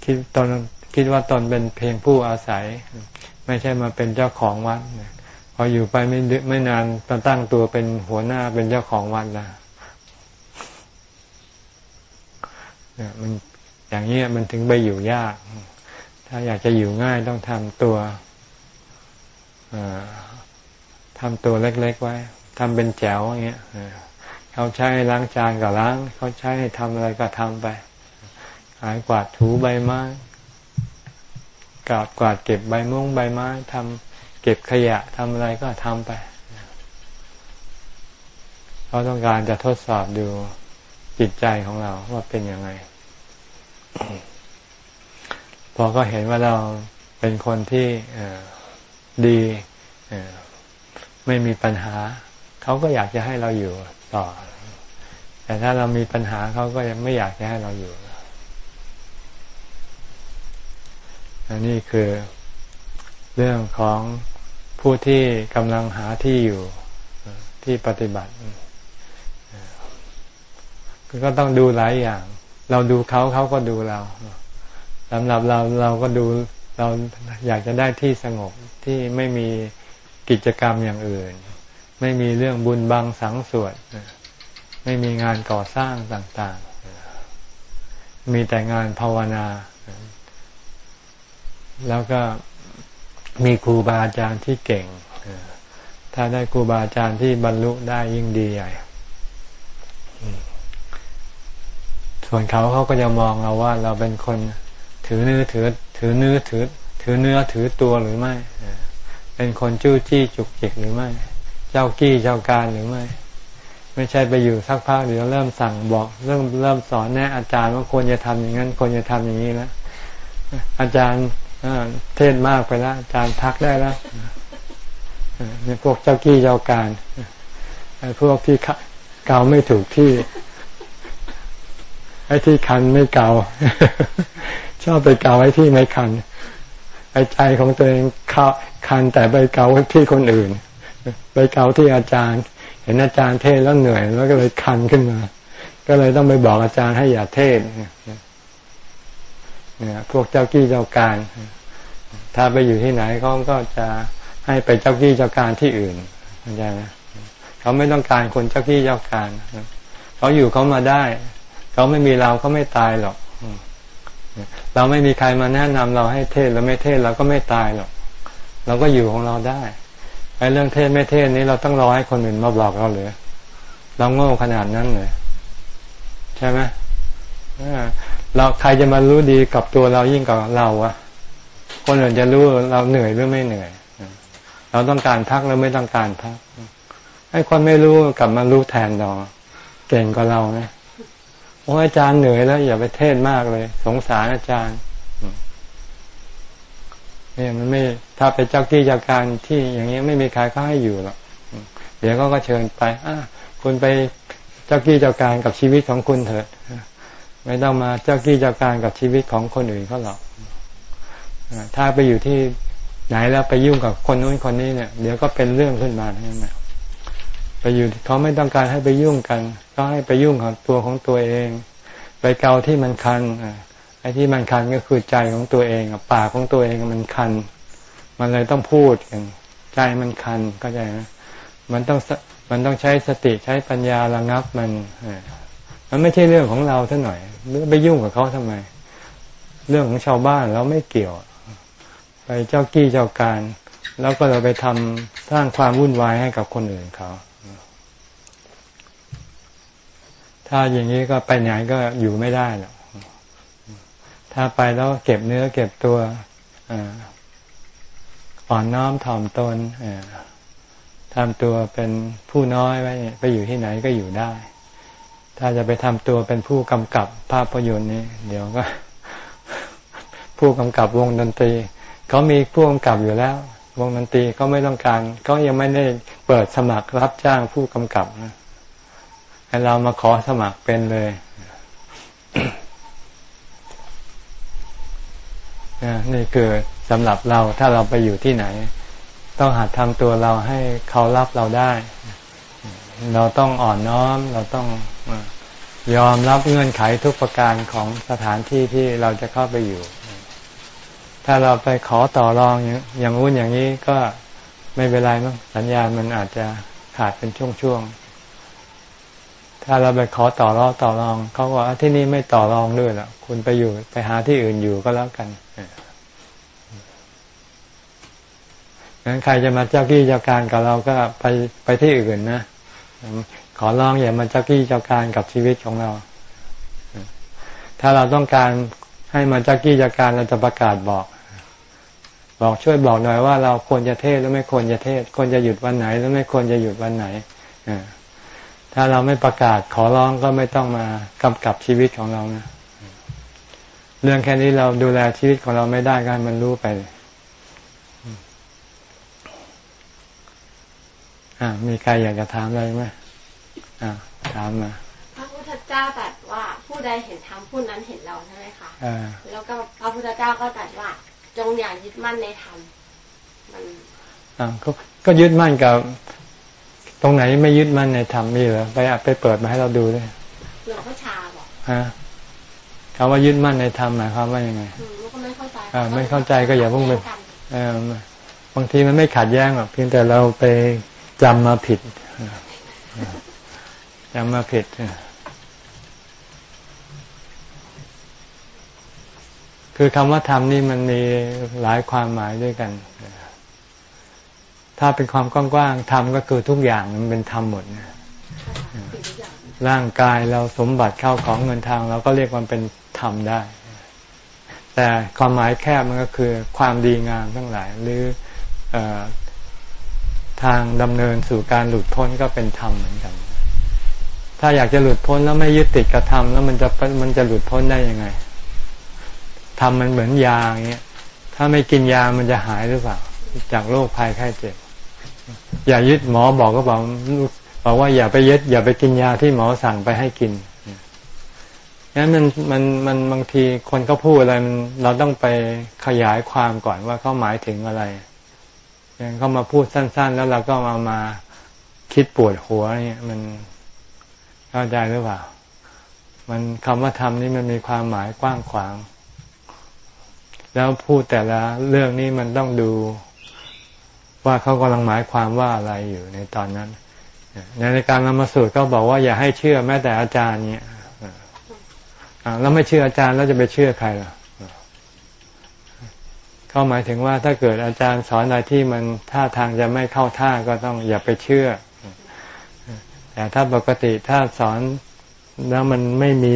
คิดตนคิดว่าตนเป็นเพียงผู้อาศัย ไม่ใช่มาเป็นเจ้าของวัดพออยู่ไปไม่ไม่นานตั้งตัวเป็นหัวหน้าเป็นเจ้าของวัดนะเนี่ยมัน อย่างนี้มันถึงไปอยู่ยาก ถ้าอยากจะอยู่ง่ายต้องทำตัวทำตัวเล็ก ๆ ไว้ทำเป็นแจ๋วอย่างเงี้ยเขาใช้ล้างจานก็ล้าง เขาใช้ให้ทำอะไรก็ทำไปหายกวาดถูใบไม้กวาดกวาดเก็บใบมุ้งใบไม้ทำเก็บขยะทำอะไรก็ทำไปเขาต้องการจะทดสอบดูจิตใจของเราว่าเป็นยังไง พอก็เห็นว่าเราเป็นคนที่ดีไม่มีปัญหา เขาก็อยากจะให้เราอยู่ต่อ แต่ถ้าเรามีปัญหาเขาก็ยังไม่อยากจะให้เราอยู่อันนี้คือเรื่องของผู้ที่กำลังหาที่อยู่ที่ปฏิบัติ ก็ต้องดูหลายอย่าง เราดูเขาเขาก็ดูเราสำหรับเราเราก็ดูเราอยากจะได้ที่สงบที่ไม่มีกิจกรรมอย่างอื่น ไม่มีเรื่องบุญบังสังสวดไม่มีงานก่อสร้างต่างๆ มีแต่งานภาวนา แล้วก็มีครูบาอาจารย์ที่เก่ง ถ้าได้ครูบาอาจารย์ที่บรรลุได้ยิ่งดีใหญ่ ส่วนเขาเขาก็จะมองเราว่าเราเป็นคนถือเนื้อถือถือเนื้อถือถือเนื้อถือตัวหรือไม่ เป็นคนจู้จี้จุกจิกหรือไม่ เจ้ากี้เจ้าการหรือไม่ ไม่ใช่ไปอยู่สักพักเดี๋ยวเริ่มสั่งบอกเริ่มเริ่มสอนแนะอาจารย์ว่าควรจะทำอย่างนั้นควรจะทำอย่างนี้แล้วอาจารย์เทศมากไปแล้วอาจารย์พักได้แล้วนี่พวกเจ้ากี้เจ้าการไอ้พวกที่เกาไม่ถูกที่ ไอ้ที่คันไม่เกา ชอบไปเกาไอ้ที่ไม่คัน ไอ้ใจของตัวเองคันแต่ไปเกาที่คนอื่น ไปเกาที่อาจารย์ เห็นอาจารย์เทศแล้วเหนื่อย แล้วก็เลยคันขึ้นมา ก็เลยต้องไปบอกอาจารย์ให้อย่าเทศเนี่ยพวกเจ้ากี้เจ้าการ ถ้าไปอยู่ที่ไหนเขาก็จะให้ไปเจ้ากี้เจ้าการที่อื่นเข้าใจไหมเขาไม่ต้องการคนเจ้ากี้เจ้าการ เขาอยู่เขามาได้ เขาไม่มีเราเขาไม่ตายหรอกเราไม่มีใครมาแนะนำเราให้เทศเราไม่เทศเราก็ไม่ตายหรอก เราก็อยู่ของเราได้ไอ้เรื่องเทศไม่เทศนี้เราต้องรอให้คนอื่นมาบอกเราเลยเราโง่ขนาดนั้นเลยใช่ไหมเราใครจะมารู้ดีกับตัวเรายิ่งกว่าเราอะคนอื่นจะรู้เราเหนื่อยหรือไม่เหนื่อย เราต้องการพักหรือไม่ต้องการพักให้คนไม่รู้กลับมารู้แทนเราเก่งกว่าเราไหม โอ้อาจารย์เหนื่อยแล้วอย่าไปเทศมากเลย สงสารอาจารย์เนี่ยมันไม่ถ้าไปเจ้ากี้เจ้าการที่อย่างนี้ไม่มีใครเขาให้อยู่หรอกเดี๋ยวก็ก็เชิญไปอะคุณไปเจ้ากี้เจ้าการกับชีวิตของคุณเถิดไม่ต้องมาเจ้ากี้เจ้าการกับชีวิตของคนอื่นเขาหรอกถ้าไปอยู่ที่ไหนแล้วไปยุ่งกับคนนู้นคนนี้เนี่ย เดี๋ยวก็เป็นเรื่องขึ้นมาใช่ไหม ไปอยู่เขาไม่ต้องการให้ไปยุ่งกัน ก็ให้ไปยุ่งกับตัวของตัวเอง ไปเกาที่มันคันไอ้ที่มันคันก็คือใจของตัวเองปากของตัวเองมันคัน มันเลยต้องพูดกันใจมันคันก็ใจไหมมันต้องมันต้องใช้สติใช้ปัญญาระงับมันมันไม่ใช่เรื่องของเราเท่าหน่อยหรือไปยุ่งกับเขาทำไม เรื่องของชาวบ้านเราไม่เกี่ยว ไปเจ้ากี้เจ้าการ แล้วก็เราไปทำสร้างความวุ่นวายให้กับคนอื่นเขา ถ้าอย่างนี้ก็ไปไหนก็อยู่ไม่ได้หรอกถ้าไปแล้วเก็บเนื้อเก็บตัวอ่อนน้อมถ่อมตนทำตัวเป็นผู้น้อยไว้ไปอยู่ที่ไหนก็อยู่ได้ ถ้าจะไปทำตัวเป็นผู้กำกับภาพยนตร์นี้เดี๋ยวก็ ผู้กำกับวงดนตรีเขามีผู้กำกับอยู่แล้ว วงดนตรีก็ไม่ต้องการก็ยังไม่ได้เปิดสมัครรับจ้างผู้กำกับนะ ให้เรามาขอสมัครเป็นเลยนี่คือสำหรับเราถ้าเราไปอยู่ที่ไหน ต้องหัดทำตัวเราให้เขารับเราได้ เราต้องอ่อนน้อม เราต้องยอมรับเงื่อนไขทุกประการของสถานที่ที่เราจะเข้าไปอยู่ ถ้าเราไปขอต่อรองอย่างนู้นอย่างนี้ก็ไม่เป็นไรมั้งสัญญาณมันอาจจะขาดเป็นช่วงๆ ถ้าเราไปขอต่อรองต่อรองเขากว่าที่นี่ไม่ต่อรองด้วยล่ะ คุณไปอยู่ไปหาที่อื่นอยู่ก็แล้วกันงั้นใครจะมาเจ้ากี้เจ้าการกับเราก็ไปไปที่อื่นนะขอร้องอย่ามาเจ้ากี้เจ้าการกับชีวิตของเรา ถ้าเราต้องการให้มาเจ้ากี้เจ้าการเราจะประกาศบอก บอกช่วยบอกหน่อยว่าเราควรจะเทศหรือไม่ควรจะเทศควรจะหยุดวันไหนหรือไม่ควรจะหยุดวันไหน ถ้าเราไม่ประกาศขอร้องก็ไม่ต้องมากำกับชีวิตของเรานะเรื่องแค่นี้เราดูแลชีวิตของเราไม่ได้กันมันรู้ไปอ่ามีใครอยากจะถามอะไรไหมอ่าถามมาพระพุทธเจ้าตรัสว่าผู้ใดเห็นธรรมผู้นั้นเห็นเราใช่ไหมคะอ่าแล้วก็พระพุทธเจ้าก็ตรัสว่า จงอย่ายึดมั่นในธรรมมันอ่าก็ก็ยึดมั่นกับ ตรงไหนไม่ยึดมั่นในธรรมมีเหรอไปไปเปิดมาให้เราดูด้วยหลวงพ่อชาบอกฮะคำว่ายึดมั่นในธรรมหมายความว่ายังไงก็ไม่เข้าใจอ่าไม่เข้าใจก็อย่าเพิ่งไปบางทีมันไม่ขัดแย้งหรอกเพียงแต่เราไปจำมาผิดจำมาผิดคือคำว่าธรรมนี่มันมีหลายความหมายด้วยกัน ถ้าเป็นความกว้างๆธรรมก็คือทุกอย่างมันเป็นธรรมหมดร่างกายเราสมบัติเข้าของเงินทางเราก็เรียกมันเป็นธรรมได้ แต่ความหมายแคบมันก็คือความดีงามทั้งหลาย หรือทางดำเนินสู่การหลุดพ้นก็เป็นธรรมเหมือนกัน ถ้าอยากจะหลุดพ้นแล้วไม่ยึดติดกับธรรมแล้วมันจะมันจะหลุดพ้นได้ยังไงธรรมมันเหมือนยาอย่างเงี้ยถ้าไม่กินยามันจะหายหรือเปล่า จากโรคภัยไข้เจ็บ อย่ายึดหมอบอกก็บอกบอกว่าอย่าไปยึดอย่าไปกินยาที่หมอสั่งไปให้กินนั้นมันมันมันบางทีคนเขาพูดอะไรเราต้องไปขยายความก่อนว่าเขาหมายถึงอะไรอยังเขามาพูดสั้น ๆ แล้วเราก็มามาคิดปวดหัวเนี่ยมันเข้าใจหรือเปล่า มันคำว่าธรรมนี่มันมีความหมายกว้างขวาง แล้วพูดแต่ละเรื่องนี้มันต้องดู ว่าเขากำลังหมายความว่าอะไรอยู่ในตอนนั้นในการนำมาสูตรก็บอกว่าอย่าให้เชื่อแม้แต่อาจารย์เนี่ยแล้วไม่เชื่ออาจารย์แล้วจะไปเชื่อใครล่ะก็หมายถึงว่าถ้าเกิดอาจารย์สอนอะไรที่มันท่าทางจะไม่เข้าท่าก็ต้องอย่าไปเชื่อ แต่ถ้าปกติถ้าสอนแล้วมันไม่มี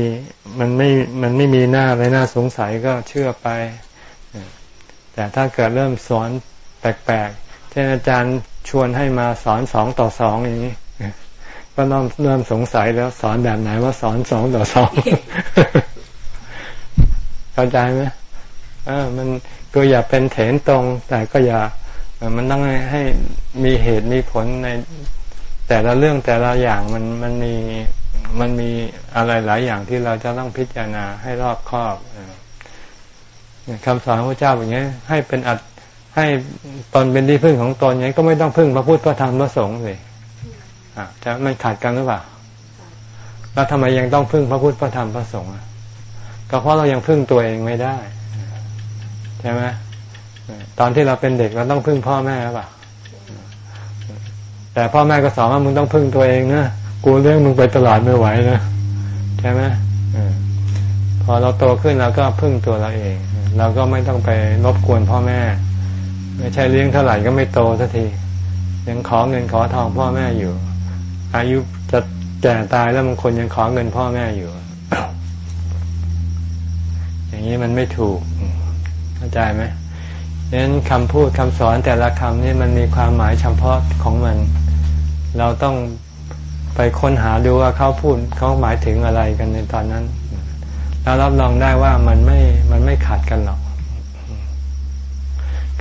มันไม่มันไม่มีหน้าอะไรน่าสงสัยก็เชื่อไป แต่ถ้าเกิดเริ่มสอนแปลก เช่นอาจารย์ชวนให้มาสอนสองต่อสองอย่างนี้ก็เริ่มเริ่มสงสัยแล้วสอนแบบไหนว่าสอนสองต่อสองเข้าใจไหมเออ มันก็อย่าเป็นเถนตรง แต่ก็อย่ามันต้องให้มีเหตุมีผลใน แต่ละเรื่องแต่ละอย่างมันมันมีมันมีอะไรหลายอย่างที่เราจะต้องพิจารณาให้รอบคอบคำสอนพระเจ้าอย่างนี้ให้เป็นอัด ให้ตนเป็นที่พึ่งของตนอย่างนี้ก็ไม่ต้องพึ่งพระพุทธพระธรรมพระสงฆ์เลยจะมันขาดกันหรือเปล่า แล้วทำไมยังต้องพึ่งพระพุทธพระธรรมพระสงฆ์ก็เพราะเรายังพึ่งตัวเองไม่ได้ใช่ไหมตอนที่เราเป็นเด็กเราต้องพึ่งพ่อแม่ป่ะแต่พ่อแม่ก็สอนว่ามึงต้องพึ่งตัวเองนะกูเรื่องมึงไปตลาดไม่ไหวนะใช่ไหมพอเราโตขึ้นเราก็พึ่งตัวเราเอง เราก็ไม่ต้องไปรบกวนพ่อแม่ ไม่ใช่เลี้ยงเท่าไหร่ก็ไม่โตสักที ยังขอเงินขอทองพ่อแม่อยู่ อายุจะแก่ตายแล้วบางคนยังขอเงินพ่อแม่อยู่ อย่างนี้มันไม่ถูกเข้าใจไหมดังนั้นคำพูดคำสอนแต่ละคำนี่มันมีความหมายเฉพาะของมัน เราต้องไปค้นหาดูว่าเขาพูดเขาหมายถึงอะไรกันในตอนนั้น แล้วรับรองได้ว่ามันไม่มันไม่ขัดกันหรอก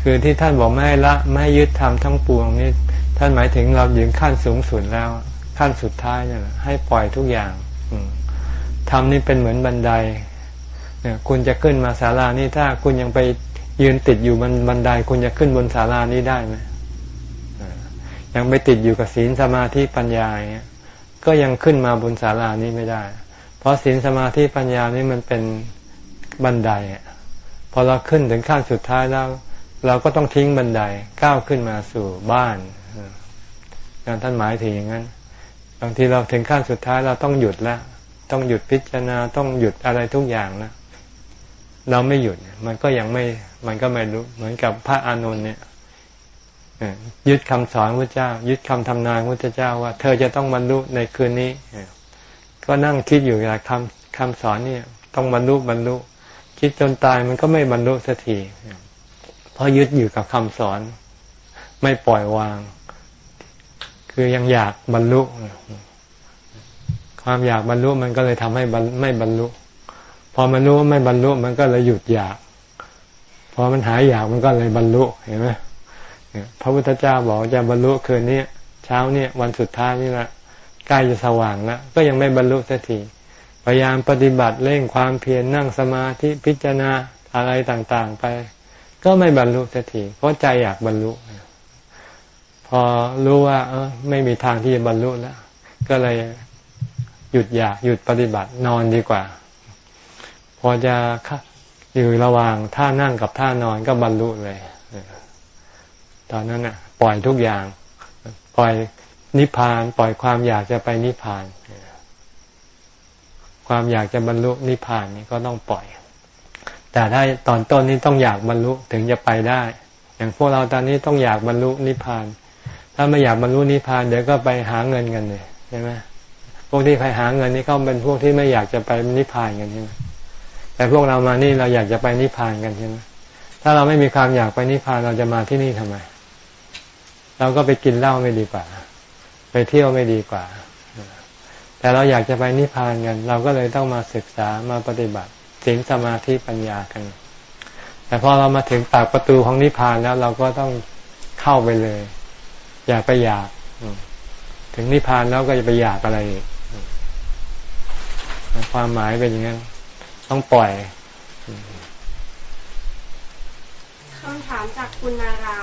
คือที่ท่านบอกไม่ให้ละไม่ยึดธรรมทั้งปวงนี่ท่านหมายถึงเราอยู่ขั้นสูงสุดแล้ว ขั้นสุดท้ายเนี่ยให้ปล่อยทุกอย่างธรรมนี่เป็นเหมือนบันไดเนี่ยคุณจะขึ้นมาศาลานี่ถ้าคุณยังไปยืนติดอยู่บนบันได คุณจะขึ้นบนศาลานี้ได้ไหมยังไปติดอยู่กับศีลสมาธิปัญญาอย่างเงี้ยก็ยังขึ้นมาบนศาลานี้ไม่ได้ เพราะศีลสมาธิปัญญานี่มันเป็นบันไดพอเราขึ้นถึงขั้นสุดท้ายแล้ว เราก็ต้องทิ้งบันไดก้าวขึ้นมาสู่บ้านอย่างท่านหมายถึงอย่างนั้น บางทีเราถึงขั้นสุดท้ายเราต้องหยุดแล้วต้องหยุดพิจารณาต้องหยุดอะไรทุกอย่างนะเราไม่หยุดมันก็ยังไม่มันก็ไม่รู้เหมือนกับพระอานนท์เนี่ยยึดคำสอนพระเจ้า ยึดคำทำนายพระเจ้าว่า เธอจะต้องบรรลุในคืนนี้ก็นั่งคิดอยู่ว่าคำคำสอนนี่ต้องบรรลุบรรลุ คิดจนตายมันก็ไม่บรรลุสักที ราะยึดอยู่กับคำสอน ไม่ปล่อยวาง คือยังอยากบรรลุ ความอยากบรรลุมันก็เลยทำให้ไม่บรรลุ พอมันรู้ว่าไม่บรรลุมันก็เลยหยุดอยาก พอมันหายอยากมันก็เลยบรรลุเห็นไหมพระพุทธเจ้าบอกจะบรรลุคืนนี้เช้าเนี่ยวันสุดท้ายนี่แหละใกล้จะสว่างแล้วก็ยังไม่บรรลุสักทีพยายามปฏิบัติเร่งความเพียรนั่งสมาธิพิจารณาอะไรต่างๆ ไป ก็ไม่บรรลุสักที เพราะใจอยากบรรลุ พอรู้ว่า เออไม่มีทางที่จะบรรลุแล้ว ก็เลยหยุดอยากหยุดปฏิบัตินอนดีกว่า พอจะอยู่ระหว่างท่านั่งกับท่านอนก็บรรลุเลย ตอนนั้นน่ะ ปล่อยทุกอย่าง ปล่อยนิพพาน ปล่อยความอยากจะไปนิพพาน ความอยากจะบรรลุนิพพานนี่ก็ต้องปล่อย แต่ถ้าตอนต้นนี้ต้องอยากบรรลุถึงจะไปได้ อย่างพวกเราตอนนี้ต้องอยากบรรลุนิพพาน ถ้าไม่อยากบรรลุนิพพานเดี๋ยวก็ไปหาเงินกันเลยใช่ไหมพวกที่ไปหาเงินนี่เขาเป็นพวกที่ไม่อยากจะไปนิพพานกันใช่ไหมแต่พวกเรามานี่เราอยากจะไปนิพพานกันใช่ไหมถ้าเราไม่มีความอยากไปนิพพานเราจะมาที่นี่ทำไม เราก็ไปกินเหล้าไม่ดีกว่า ไปเที่ยวไม่ดีกว่า แต่เราอยากจะไปนิพพานกัน เราก็เลยต้องมาศึกษามาปฏิบัติ ศีลสมาธิปัญญากัน แต่พอเรามาถึงปากประตูของนิพพานแล้วเราก็ต้องเข้าไปเลย อย่าไปอยาก ถึงนิพพานแล้วก็จะไปอยากอะไรอีกความหมายเป็นอย่างนั้นต้องปล่อยคำถามจากคุณนารา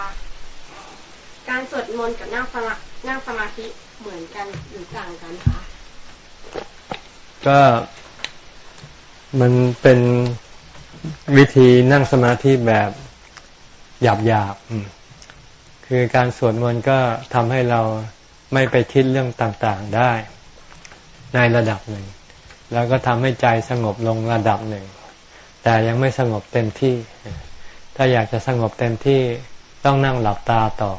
การสวดมนต์กับนั่งสมานั่งสมาธิเหมือนกันหรือต่างกันคะก็ มันเป็นวิธีนั่งสมาธิแบบหยาบหยาบคือการสวดมนต์ก็ทำให้เราไม่ไปคิดเรื่องต่างๆได้ ในระดับหนึ่ง แล้วก็ทำให้ใจสงบลงระดับหนึ่ง แต่ยังไม่สงบเต็มที่ ถ้าอยากจะสงบเต็มที่ต้องนั่งหลับตาต่อ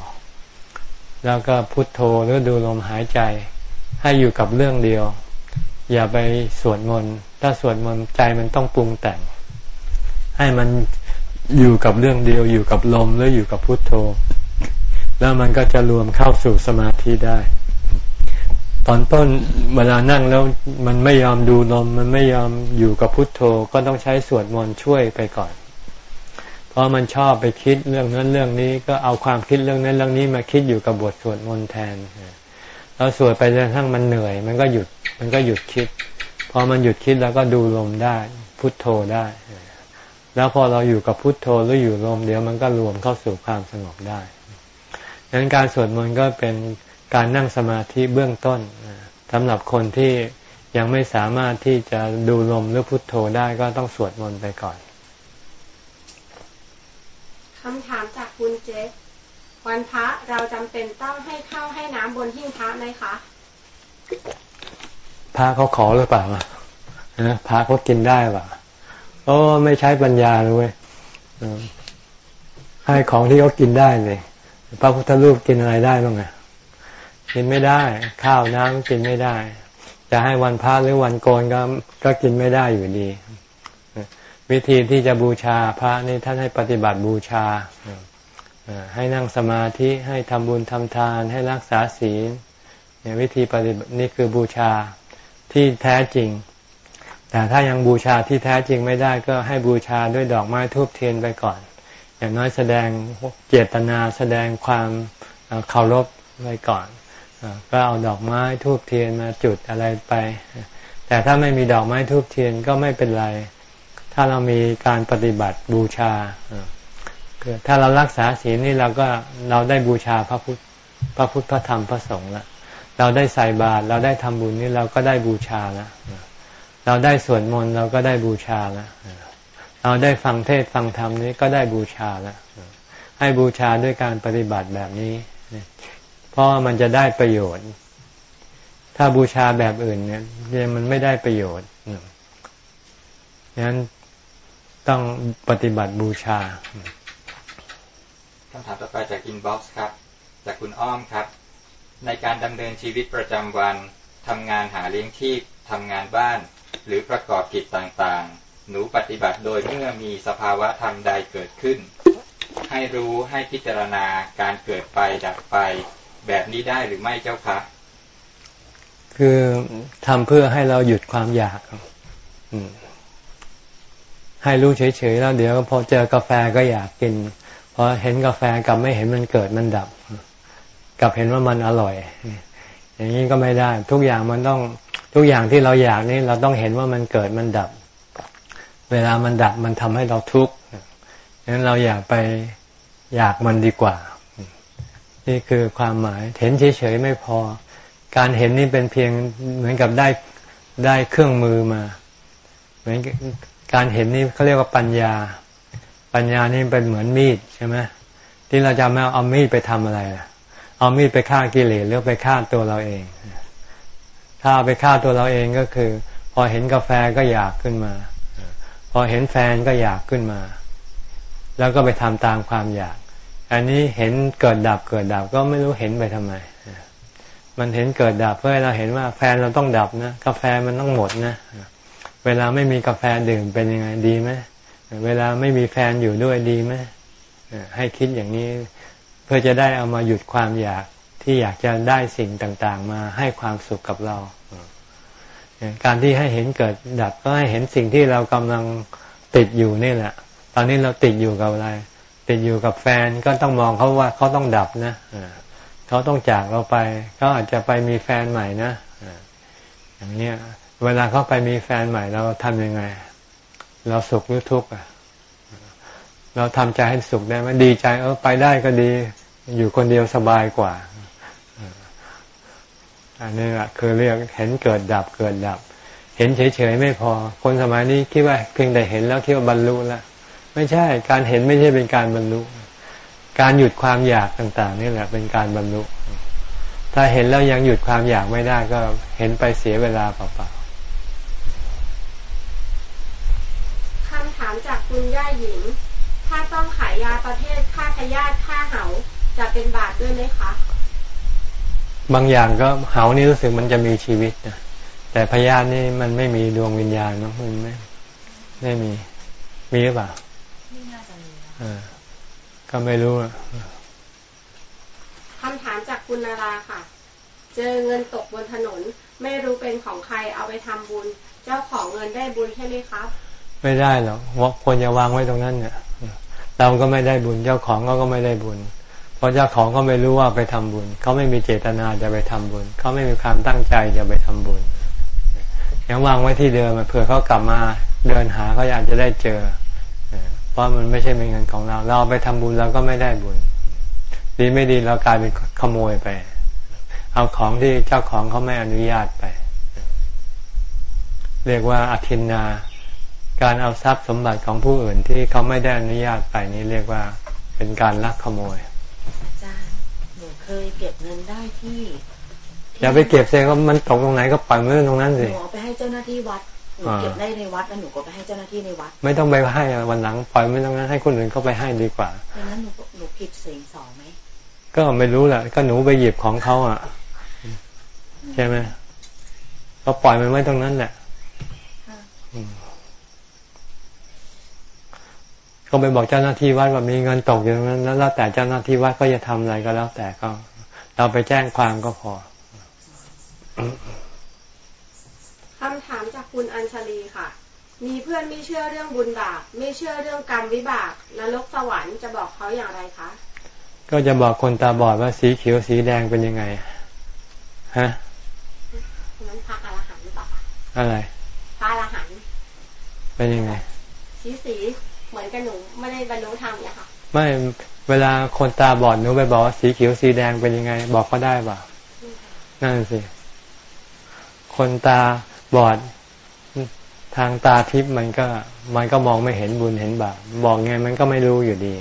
แล้วก็พุทโธหรือดูลมหายใจ ให้อยู่กับเรื่องเดียว อย่าไปสวดมนต์ ถ้าสวดมนต์ใจมันต้องปรุงแต่ง ให้มันอยู่กับเรื่องเดียวอยู่กับลมหรืออยู่กับพุทโธ แล้วมันก็จะรวมเข้าสู่สมาธิได้ ตอนต้นเวลานั่งแล้วมันไม่ยอมดูลม มันไม่ยอมอยู่กับพุทโธก็ต้องใช้สวดมนต์ช่วยไปก่อน เพราะมันชอบไปคิดเรื่องนั้นเรื่องนี้ก็เอาความคิดเรื่องนั้นเรื่องนี้มาคิดอยู่กับบทสวดมนต์แทนแล้วสวดไปจนทั้งมันเหนื่อย มันก็หยุดมันก็หยุดคิด พอมันหยุดคิดแล้วก็ดูลมได้ พุทโธได้ แล้วพอเราอยู่กับพุทโธหรืออยู่ลมเดี๋ยวมันก็รวมเข้าสู่ความสงบได้ดังนั้นการสวดมนต์ก็เป็นการนั่งสมาธิเบื้องต้นสำหรับคนที่ยังไม่สามารถที่จะดูลมหรือพุทโธได้ก็ต้องสวดมนต์ไปก่อนคำถามจากคุณเจสวันพระเราจำเป็นต้องให้ข้าวให้น้ำบนหิ้งพระไหมคะ พระเขาขอหรือเปล่านะพระเขากินได้ป่ะโอ้ไม่ใช้ปัญญาเลยให้ของที่เขากินได้เลยพระพุทธรูปกินอะไรได้บ้างอะกินไม่ได้ ข้าวน้ำกินไม่ได้ จะให้วันพระหรือวันโกนก็ก็กินไม่ได้อยู่ดี วิธีที่จะบูชาพระนี่ท่านให้ปฏิบัติบูชาให้นั่งสมาธิให้ทำบุญทำทาน ให้รักษาศีลเนี่ยวิธีปฏิบัตินี่คือบูชา ที่แท้จริง แต่ถ้ายังบูชาที่แท้จริงไม่ได้ก็ให้บูชาด้วยดอกไม้ทูบเทียนไปก่อน อย่างน้อยแสดงเจตนาแสดงความเคารพไว้ก่อนก็เอาดอกไม้ทูบเทียนมาจุดอะไรไป แต่ถ้าไม่มีดอกไม้ทูบเทียนก็ไม่เป็นไร ถ้าเรามีการปฏิบัติบูชาถ้าเรารักษาศีลนี่เราก็เราได้บูชาพระพุทธพระพุทธพระธรรมพระสงฆ์ละ เราได้ใส่บาตรเราได้ทำบุญนี่เราก็ได้บูชาแล้วเราได้สวดมนต์เราก็ได้บูชาแล้วเราได้ฟังเทศฟังธรรมนี้ก็ได้บูชาแล้วให้บูชาด้วยการปฏิบัติแบบนี้ เพราะมันจะได้ประโยชน์ ถ้าบูชาแบบอื่นเนี่ยมันไม่ได้ประโยชน์ดังนั้นต้องปฏิบัติบูชาคำถามต่อไปจากอินบ็อกซ์ครับ จากคุณอ้อมครับ ในการดำเนินชีวิตประจำวันทำงานหาเลี้ยงชีพทำงานบ้าน หรือประกอบกิจต่างๆ หนูปฏิบัติโดยเมื่อมีสภาวะธรรมใดเกิดขึ้น ให้รู้ให้พิจารณาการเกิดไปดับไป แบบนี้ได้หรือไม่เจ้าคะคือทำเพื่อให้เราหยุดความอยากให้รู้เฉยๆแล้วเดี๋ยวพอเจอกาแฟก็อยากกินพอเห็นกาแฟกับไม่เห็นมันเกิดมันดับ กับเห็นว่ามันอร่อย อย่างนี้ก็ไม่ได้ ทุกอย่างมันต้องทุกอย่างที่เราอยากนี่เราต้องเห็นว่ามันเกิดมันดับ เวลามันดับมันทำให้เราทุกข์ดังนั้นเราอยากไปอยากมันดีกว่า นี่คือความหมายเห็นเฉยๆไม่พอ การเห็นนี่เป็นเพียงเหมือนกับได้ได้เครื่องมือมาเหมือนการเห็นนี่เขาเรียกว่าปัญญา ปัญญานี่เป็นเหมือนมีดใช่ไหมที่เราจะไม่เอามีดไปทำอะไร เอามีดไปฆ่ากิเลสหรือไปฆ่าตัวเราเอง ถ้าไปฆ่าตัวเราเองก็คือ พอเห็นกาแฟก็อยากขึ้นมา พอเห็นแฟนก็อยากขึ้นมา แล้วก็ไปทำตามความอยาก อันนี้เห็นเกิดดับเกิดดับก็ไม่รู้เห็นไปทำไม มันเห็นเกิดดับเพื่อเราเห็นว่าแฟนเราต้องดับนะกาแฟมันต้องหมดนะเวลาไม่มีกาแฟดื่มเป็นยังไงดีไหมเวลาไม่มีแฟนอยู่ด้วยดีไหมให้คิดอย่างนี้ พื่อจะได้เอามาหยุดความอยากที่อยากจะได้สิ่งต่างๆ มาให้ความสุขกับเรา การที่ให้เห็นเกิดดับก็ให้เห็นสิ่งที่เรากำลังติดอยู่นี่แหละ ตอนนี้เราติดอยู่กับอะไร ติดอยู่กับแฟนก็ต้องมองเขาว่าเขาต้องดับนะเขาต้องจากเราไปเขาอาจจะไปมีแฟนใหม่นะอย่างนี้เวลาเขาไปมีแฟนใหม่เราทำยังไง เราสุขหรือทุกข์อะ เราทำใจให้สุขได้ไหมดีใจเออไปได้ก็ดี อยู่คนเดียวสบายกว่า อันนี้แหละคือเรียกเห็นเกิดดับเกิดดับ เห็นเฉยๆไม่พอ คนสมัยนี้คิดว่าเพียงแต่เห็นแล้วคิดว่าบรรลุแล้วไม่ใช่การเห็นไม่ใช่เป็นการบรรลุ การหยุดความอยากต่าง ๆ นี่แหละเป็นการบรรลุ ถ้าเห็นแล้วยังหยุดความอยากไม่ได้ก็เห็นไปเสียเวลาเปล่าๆคำถามจากคุณย่าหญิง ถ้าต้องขายยาประเภทฆ่าพยาธิฆ่าเหาจะเป็นบาปด้วยไหมคะ บางอย่างก็เหานี่รู้สึกมันจะมีชีวิตนะแต่พยาธินี่มันไม่มีดวงวิญญาณนะมันไม่ไม่มีมีหรือเปล่าก็ไม่รู้คำถามจากคุณนาราค่ะ เจอเงินตกบนถนน ไม่รู้เป็นของใครเอาไปทำบุญ เจ้าของเงินได้บุญใช่ไหมครับ ไม่ได้หรอกว่าควรจะวางไว้ตรงนั้นเนี่ยเราก็ไม่ได้บุญเจ้าของก็ก็ไม่ได้บุญ เพราะเจ้าของก็ไม่รู้ว่าไปทำบุญ เขาไม่มีเจตนาจะไปทำบุญ เขาไม่มีความตั้งใจจะไปทำบุญยังวางไว้ที่เดิมเผื่อเขากลับมาเดินหาเขาอยากจะได้เจอเพราะมันไม่ใช่เป็นเงินของเรา เราไปทำบุญเราก็ไม่ได้บุญ ดีไม่ดีเรากลายเป็นขโมยไป เอาของที่เจ้าของเขาไม่อนุญาตไป เรียกว่าอธินนา การเอาทรัพย์สมบัติของผู้อื่นที่เขาไม่ได้อนุญาตไปนี่เรียกว่าเป็นการลักขโมย อาจารย์หนูเคยเก็บเงินได้ที่อย่าไปเก็บเสียก็มันตกตรงไหนก็ปล่อยมันตรงนั้นสิหนูเอาไปให้เจ้าหน้าที่วัดหนูเก็บได้ในวัดแล้วหนูก็ไปให้เจ้าหน้าที่ในวัด ไม่ต้องไปให้วันหลังปล่อยไม่ต้องนั้นให้คนอื่นเขาไปให้ดีกว่าดังนั้นหนูหนูผิดสิ่งสองไหมก็ไม่รู้แหละก็หนูไปหยิบของเขาอะใช่ไหมก็ปล่อยมันไว้ตรงนั้นแหละ ก็ไปบอกเจ้าหน้าที่วัดว่ามีเงินตกอยู่ตรงนั้นแล้วแต่เจ้าหน้าที่วัดก็จะทำอะไรก็แล้วแต่ก็เราไปแจ้งความก็พอคำถามจากคุณอัญชลีค่ะ มีเพื่อนไม่เชื่อเรื่องบุญบาปไม่เชื่อเรื่องกรรมวิบากนรกสวรรค์จะบอกเขาอย่างไรคะ ก็จะบอกคนตาบอดว่าสีเขียวสีแดงเป็นยังไง ฮะนั้นพระอรหันต์หรือเปล่าคะอะไรพระอรหันต์เป็นยังไง สีสีเห มือนกับหนูไม่ได้บรรลุธรรมเนี่ยค่ะไม่เวลาคนตาบอดหนูไปบอกว่าสีเขียวสีแดงเป็นยังไง บอกเขาได้เปล่านั่นสิคนตาบอดทางตาทิพย์มันก็ มันก็มองไม่เห็นบุญเห็นบาปบอกไงมันก็ไม่รู้อยู่ดี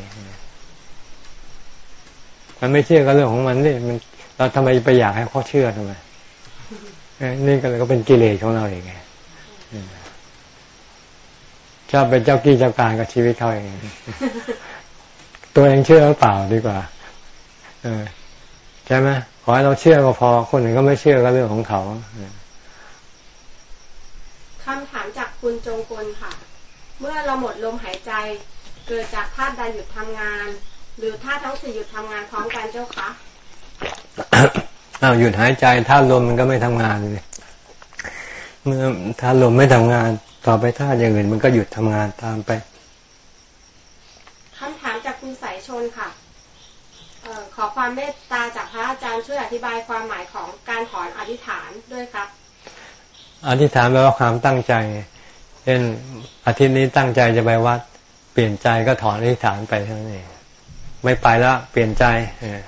มันไม่เชื่อก็เรื่องของมันนี่มันเราทำไมไปอยากให้เขาเชื่อทำไมนี่ก็เลยก็เป็นกิเลสของเราเองไง ชอบเป็นเจ้ากี้เจ้าการกับชีวิตเขาเอง ตัวเองเชื่อหรือเปล่าดีกว่า เออใช่ไหมขอให้เราเชื่อก็พอ คนอื่นก็ไม่เชื่อก็เรื่องของเขาคำถามจากคุณจงกลค่ะ เมื่อเราหมดลมหายใจ เกิดจากธาตุใดหยุดทำงาน หรือธาตุทั้งสี่หยุดทำงานพร้อมกันเจ้าคะอ้าวหยุดหายใจถ้าลมมันก็ไม่ทำงานเลยเมื่อถ้าลมไม่ทำงาน ต่อไปถ้าอย่างอื่นมันก็หยุดทำงานตามไปคำถามจากคุณสายชนค่ะเออขอความเมตตาจากพระอาจารย์ช่วยอธิบายความหมายของการถอนอธิษฐานด้วยครับ อธิษฐานแปลว่าความตั้งใจ เช่นอาทิตย์นี้ตั้งใจจะไปวัด เปลี่ยนใจก็ถอนอธิษฐานไปเท่านั้นเองไม่ไปแล้วเปลี่ยนใจเออ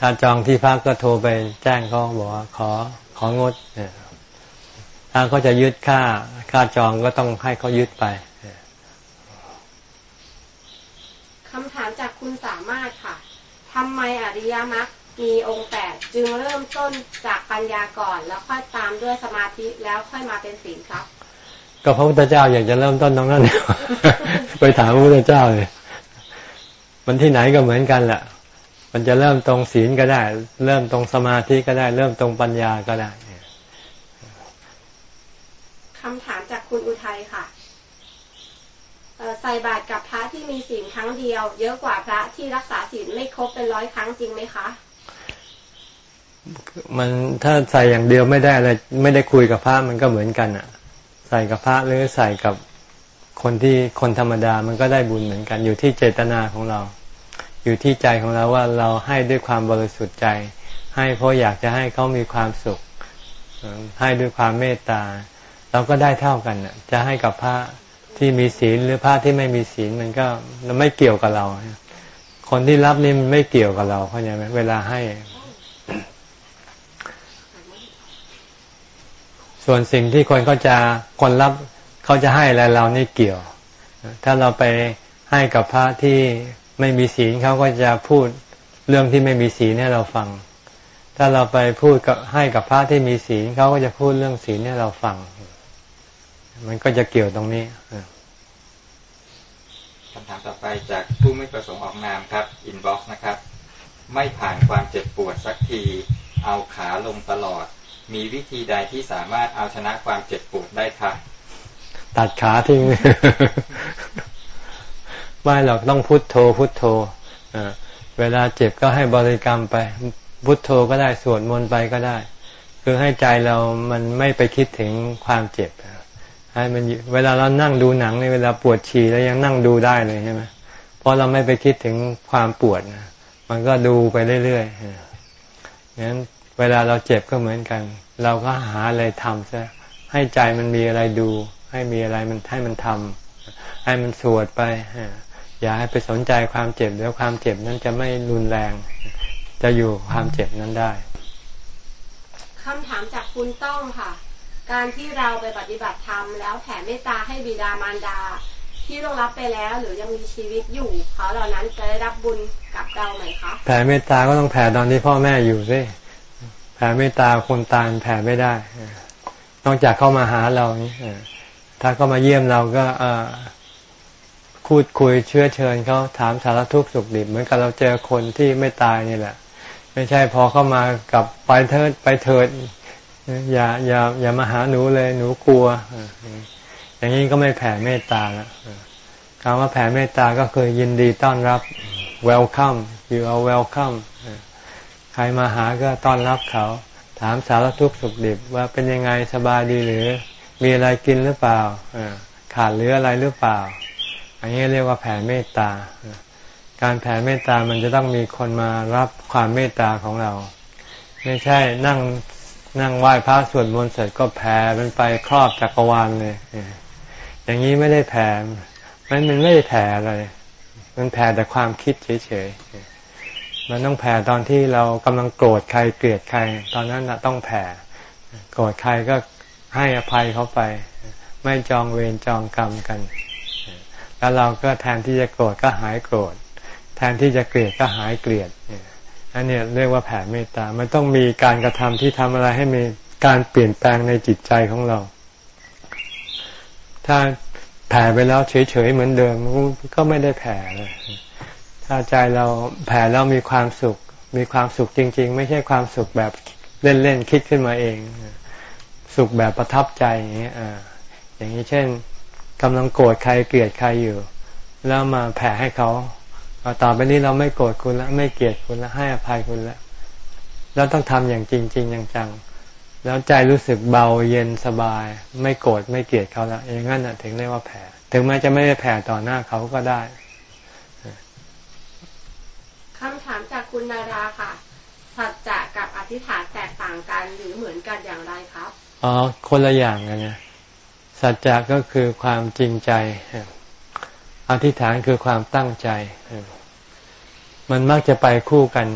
ถ้าจองที่พักก็โทรไปแจ้งเขาบอกว่าขอของดเออ ถ้าเขาจะยึดค่าค่าจองก็ต้องให้เขายึดไปเออคำถามจากคุณสามารถค่ะทำไมอริยมรรคมีองค์แปดจึงเริ่มต้นจากปัญญาก่อน แล้วค่อยตามด้วยสมาธิแล้วค่อยมาเป็นศีลครับ ก็พระพุทธเจ้าอยากจะเริ่มต้นตรงนั้นไปถามพระพุทธเจ้าเลยมันที่ไหนก็เหมือนกันแหละมันจะเริ่มตรงศีลก็ได้ เริ่มตรงสมาธิก็ได้ เริ่มตรงปัญญาก็ได้ คำถามจากคุณอุทัยค่ะใส่บาตรกับพระที่มีศีลครั้งเดียว เยอะกว่าพระที่รักษาศีลไม่ครบเป็นร้อยครั้งจริงไหมคะ มันถ้าใส่อย่างเดียวไม่ได้อะไรไม่ได้คุยกับพระมันก็เหมือนกันอะ ใส่กับพระหรือใส่กับคนที่คนธรรมดามันก็ได้บุญเหมือนกัน อยู่ที่เจตนาของเรา อยู่ที่ใจของเราว่าเราให้ด้วยความบริสุทธิ์ใจ ให้เพราะอยากจะให้เขามีความสุข ให้ด้วยความเมตตา เราก็ได้เท่ากันจะให้กับพระที่มีศีลหรือพระที่ไม่มีศีลมันก็ไม่เกี่ยวกับเรา คนที่รับนี่มันไม่เกี่ยวกับเราเข้าใจไหมเวลาให้ ส่วนสิ่งที่คนเขาจะคนรับเขาจะให้อะไรเรานี่เกี่ยว ถ้าเราไปให้กับพระที่ไม่มีศีลเขาก็จะพูดเรื่องที่ไม่มีศีลให้เราฟัง ถ้าเราไปพูดกับให้กับพระที่มีศีลเขาก็จะพูดเรื่องศีลให้เราฟัง มันก็จะเกี่ยวตรงนี้คำถามต่อไปจากผู้ไม่ประสงค์ออกนามครับ inbox นะครับ ไม่ผ่านความเจ็บปวดสักที เอาขาลงตลอด มีวิธีใดที่สามารถเอาชนะความเจ็บปวดได้คะตัดขาทิ้งไม่หรอกต้องพุทโธพุทโธอ่าเวลาเจ็บก็ให้บริกรรมไป พุทโธก็ได้สวดมนต์ไปก็ได้ คือให้ใจเรามันไม่ไปคิดถึงความเจ็บ ให้มันเวลาเรานั่งดูหนังในเวลาปวดฉี่แล้วยังนั่งดูได้เลยใช่ไหมเพราะเราไม่ไปคิดถึงความปวดนะมันก็ดูไปเรื่อยๆงั้นเวลาเราเจ็บก็เหมือนกัน เราก็หาอะไรทำซะให้ใจมันมีอะไรดู ให้มีอะไรมันให้มันทำให้มันสวดไปอย่าให้ไปสนใจความเจ็บเดี๋ยวความเจ็บนั้นจะไม่รุนแรง จะอยู่ความเจ็บนั้นได้คำถามจากคุณต้องค่ะ การที่เราไปปฏิบัติธรรมแล้วแผ่เมตตาให้บิดามารดา ที่ล่วงลับไปแล้วหรือยังมีชีวิตอยู่เขาเหล่านั้นจะได้รับบุญกับเราไหมคะแผ่เมตตาก็ต้องแผ่ตอนที่พ่อแม่อยู่สิแผ่เมตตาคนตายแผ่ไม่ได้นอกจากเข้ามาหาเรานี้ถ้าเขามาเยี่ยมเราก็พูดคุยเชื้อเชิญเขาถามสารทุกข์สุขดิบเหมือนกับเราเจอคนที่ไม่ตายนี่แหละ ไม่ใช่พอเข้ามากับไปเถิดไปเถิด อย่าอย่าอย่ามาหาหนูเลยหนูกลัว อย่างนี้ก็ไม่แผ่เมตตาแล้วคำว่าแผ่เมตตาก็คือยินดีต้อนรับ welcome you are welcome ใครมาหาก็ต้อนรับเขา ถามสารทุกข์สุขดิบว่าเป็นยังไงสบายดีหรือ มีอะไรกินหรือเปล่าขาดหรืออะไรหรือเปล่า อันนี้เรียกว่าแผ่เมตตา การแผ่เมตตามันจะต้องมีคนมารับความเมตตาของเรา ไม่ใช่นั่ง นั่งไหว้พระสวดมนต์เสร็จก็แผ่เป็นไปครอบจักรวาลเลยอย่างนี้ไม่ได้แผ่มันมันไม่ได้แผ่อะไร มันแผ่แต่ความคิดเฉยๆ มันต้องแผ่ตอนที่เรากำลังโกรธใครเกลียดใคร ตอนนั้นนะต้องแผ่ โกรธใครก็ให้อภัยเขาไป ไม่จองเวรจองกรรมกัน แล้วเราก็แทนที่จะโกรธก็หายโกรธ แทนที่จะเกลียดก็หายเกลียด อันนี้เรียกว่าแผ่เมตตา มันต้องมีการกระทำที่ทำอะไรให้มีการเปลี่ยนแปลงในจิตใจของเรา ถ้าแผ่ไปแล้วเฉยๆเหมือนเดิมก็ไม่ได้แผ่เลย ถ้าใจเราแผ่แล้วมีความสุข มีความสุขจริง ๆ ไม่ใช่ความสุขแบบเล่นๆคิดขึ้นมาเอง สุขแบบประทับใจอย่างนี้ออย่างนี้เช่นกำลังโกรธใครเกลียดใครอยู่ แล้วมาแผ่ให้เขา ต่อไปนี้เราไม่โกรธคุณแล้วไม่เกลียดคุณแล้วให้อภัยคุณแล้วแล้วต้องทำอย่างจริงจริงจังๆแล้วใจรู้สึกเบาเย็นสบาย ไม่โกรธไม่เกลียดเขาแล้วอย่างนั้นถึงเรียกว่าแผ่ถึงแม้จะไม่ได้แผ่ต่อหน้าเขาก็ได้คำถามจากคุณนาราค่ะสัจจะกับอธิษฐานแตกต่างกันหรือเหมือนกันอย่างไรครับอ๋อคนละอย่างกันนะสัจจะก็คือความจริงใจ อธิษฐานคือความตั้งใจ มันมักจะไปคู่กัน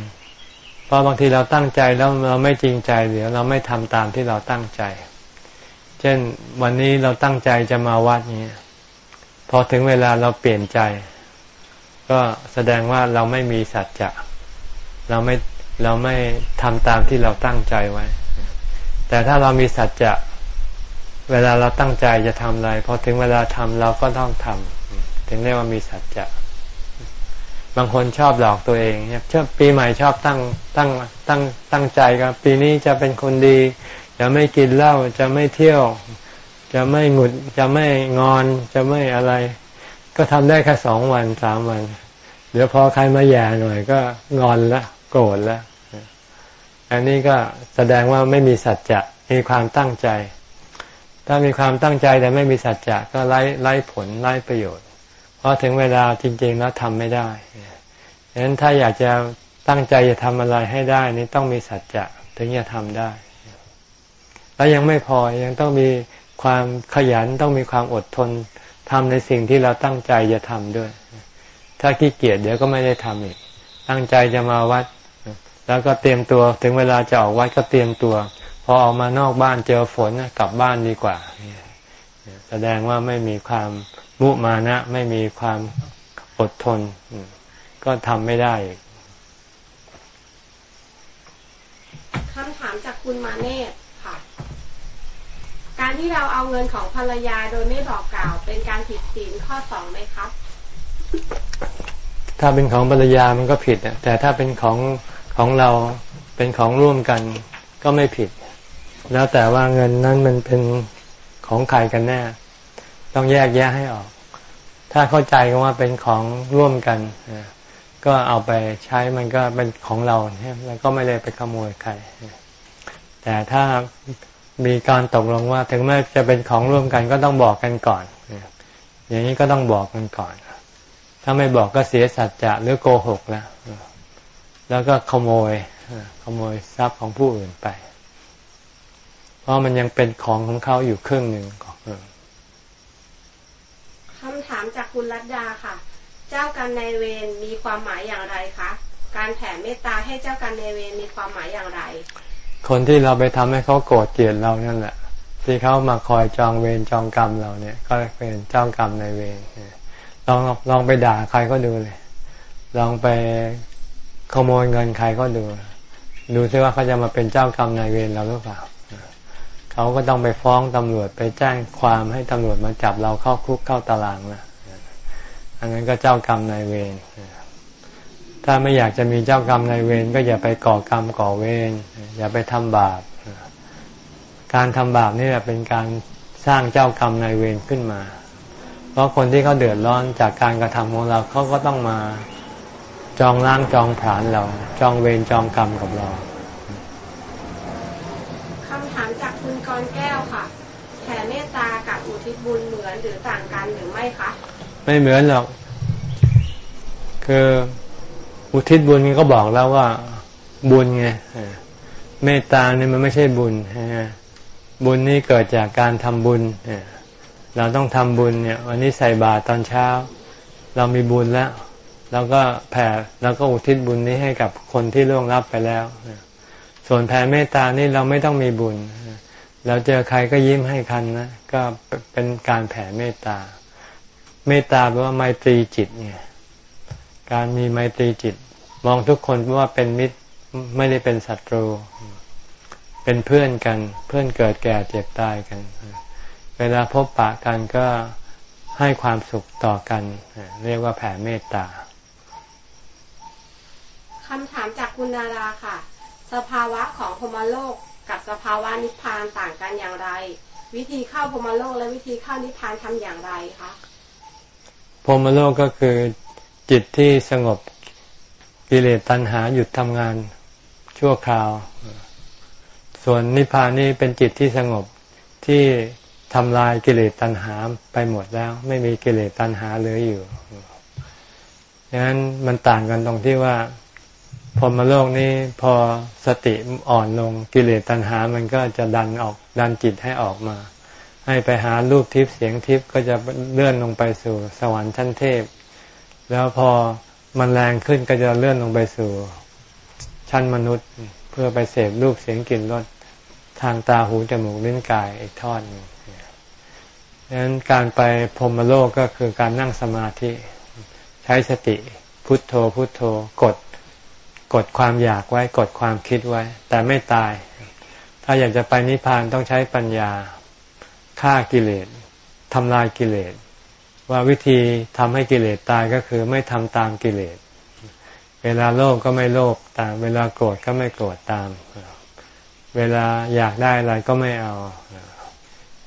เพราะบางทีเราตั้งใจแล้วเราไม่จริงใจเดี๋ยวเราไม่ทำตามที่เราตั้งใจ เช่นวันนี้เราตั้งใจจะมาวัดนี้พอถึงเวลาเราเปลี่ยนใจ ก็แสดงว่าเราไม่มีสัจจะเราไม่เราไม่ทำตามที่เราตั้งใจไว้ แต่ถ้าเรามีสัจจะเวลาเราตั้งใจจะทำอะไรพอถึงเวลาทำเราก็ต้องทำถึงเรียกว่ามีสัจจะ บางคนชอบหลอกตัวเองเนี่ยชอบปีใหม่ชอบตั้งตั้งตั้งตั้งใจกันปีนี้จะเป็นคนดี จะไม่กินเหล้าจะไม่เที่ยว จะไม่หงุดจะไม่งอนจะไม่อะไร ก็ทำได้แค่สองวันสามวัน เดี๋ยวพอใครมาแย่หน่อยก็งอนละโกรธละอันนี้ก็แสดงว่าไม่มีสัจจะมีความตั้งใจ ถ้ามีความตั้งใจแต่ไม่มีสัจจะก็ไร้ไร้ผลไร้ประโยชน์ เพราะถึงเวลาจริง ๆ แล้วทำไม่ได้ดังนั้นถ้าอยากจะตั้งใจจะทำอะไรให้ได้นี่ต้องมีสัจจะถึงจะทำได้ แล้วยังไม่พอยังต้องมีความขยันต้องมีความอดทนทำในสิ่งที่เราตั้งใจจะทำด้วย ถ้าขี้เกียจเดี๋ยวก็ไม่ได้ทำอีก ตั้งใจจะมาวัด แล้วก็เตรียมตัวถึงเวลาจะออกวัดก็เตรียมตัว พอออกมานอกบ้านเจอฝนกลับบ้านดีกว่า แสดงว่าไม่มีความ มุมานะไม่มีความอดทน ก็ทำไม่ได้คำถามจากคุณมาเนตค่ะ การที่เราเอาเงินของภรรยาโดยไม่บอกกล่าว เป็นการผิดศีลข้อสองไหมครับ ถ้าเป็นของภรรยามันก็ผิดแต่ถ้าเป็นของของเราเป็นของร่วมกันก็ไม่ผิด แล้วแต่ว่าเงินนั้นมันเป็นของใครกันแน่ ต้องแยกแยะให้ออก ถ้าเข้าใจกันว่าเป็นของร่วมกัน ก็เอาไปใช้มันก็เป็นของเราแล้วก็ไม่เลยไปขโมยใคร แต่ถ้ามีการตกลงว่าถึงแม้จะเป็นของร่วมกันก็ต้องบอกกันก่อน อย่างนี้ก็ต้องบอกกันก่อน ถ้าไม่บอกก็เสียสัจจะหรือโกหกแล้ว แล้วก็ขโมย ขโมยทรัพย์ของผู้อื่นไป เพราะมันยังเป็นของของเขาอยู่ครึ่งหนึ่ง คำถามจากคุณรัตดาค่ะ เจ้ากรรมนายเวรมีความหมายอย่างไรคะ การแผ่เมตตาให้เจ้ากรรมนายเวรมีความหมายอย่างไร คนที่เราไปทำให้เขาโกรธเกลียดเรานั่นแหละ ที่เขามาคอยจองเวรจองกรรมเราเนี่ย ก็เป็นเจ้ากรรมนายเวรลองลองไปด่าใครก็ดูเลย ลองไปขโมยเงินใครก็ดู ดูซิว่าเขาจะมาเป็นเจ้ากรรมนายเวรเราหรือเปล่า เขาก็ต้องไปฟ้องตำรวจไปแจ้งความให้ตำรวจมาจับเราเข้าคุกเข้าตารางนะอันนั้นก็เจ้ากรรมนายเวรถ้าไม่อยากจะมีเจ้ากรรมนายเวรก็อย่าไปก่อกรรมก่อเวรอย่าไปทำบาปการทำบาปนี่แหละเป็นการสร้างเจ้ากรรมนายเวรขึ้นมา เพราะคนที่เขาเดือดร้อนจากการกระทำของเราเขาก็ต้องมาจองล้างจองผลาญเรา จองเวรจองกรรมกับเราคำถามจากคุณกรแก้วค่ะ ถ ผ่เมตตากับอุทิศบุญเหมือนหรือต่างกันหรือไม่คะ ไม่เหมือนหรอก คืออุทิศบุญก็บอกแล้วว่า บุญไงเมตตาเนี่ยมันไม่ใช่บุญบุญนี่เกิดจากการทำบุญเราต้องทำบุญเนี่ย วันนี้ใส่บาตรตอนเช้า เรามีบุญแล้วเราก็แผ่แล้วก็อุทิศบุญนี้ให้กับคนที่ล่วงลับไปแล้ว ส่วนแผ่เมตตานี่เราไม่ต้องมีบุญ เราเจอใครก็ยิ้มให้คันนะ ก็เป็นการแผ่เมตตา เมตตาแปลว่าไมตรีจิตเนี่ย การมีไมตรีจิต มองทุกคนว่าเป็นมิตรไม่ได้เป็นศัตรู เป็นเพื่อนกัน เพื่อนเกิดแก่เจ็บตายกัน เวลาพบปะกันก็ให้ความสุขต่อกัน เรียกว่าแผ่เมตตาคำถามจากคุณดาราค่ะ สภาวะของพมโลกกับสภาวะนิพพานต่างกันอย่างไร วิธีเข้าพมโลกและวิธีเข้านิพพานทำอย่างไรคะ พรมโลกก็คือจิตที่สงบกิเลสตัณหาหยุดทำงานชั่วคราว ส่วนนิพพานนี่เป็นจิตที่สงบที่ทำลายกิเลสตัณหาไปหมดแล้ว ไม่มีกิเลสตัณหาเหลืออยู่ดังนั้นมันต่างกันตรงที่ว่าพอมโลกนี้พอสติอ่อนลงกิเลสตัณหา มันก็จะดันออกดันจิตให้ออกมา ให้ไปหารูปทิพย์เสียงทิพย์ก็จะเลื่อนลงไปสู่สวรรค์ชั้นเทพ แล้วพอมันแรงขึ้นก็จะเลื่อนลงไปสู่ชั้นมนุษย์ เพื่อไปเสพรูปเสียงกลิ่นรสทางตาหูจมูกลิ้นกายอีกทอดหนึ่งดังนั้นการไปพรมโลกก็คือการนั่งสมาธิ ใช้สติพุทโธพุทโธกดกดความอยากไว้กดความคิดไว้ แต่ไม่ตาย ถ้าอยากจะไปนิพพานต้องใช้ปัญญา ฆ่ากิเลสทำลายกิเลส ว่าวิธีทำให้กิเลสตายก็คือไม่ทำตามกิเลส เวลาโลภก็ไม่โลภตาม เวลาโกรธก็ไม่โกรธตาม เวลาอยากได้อะไรก็ไม่เอา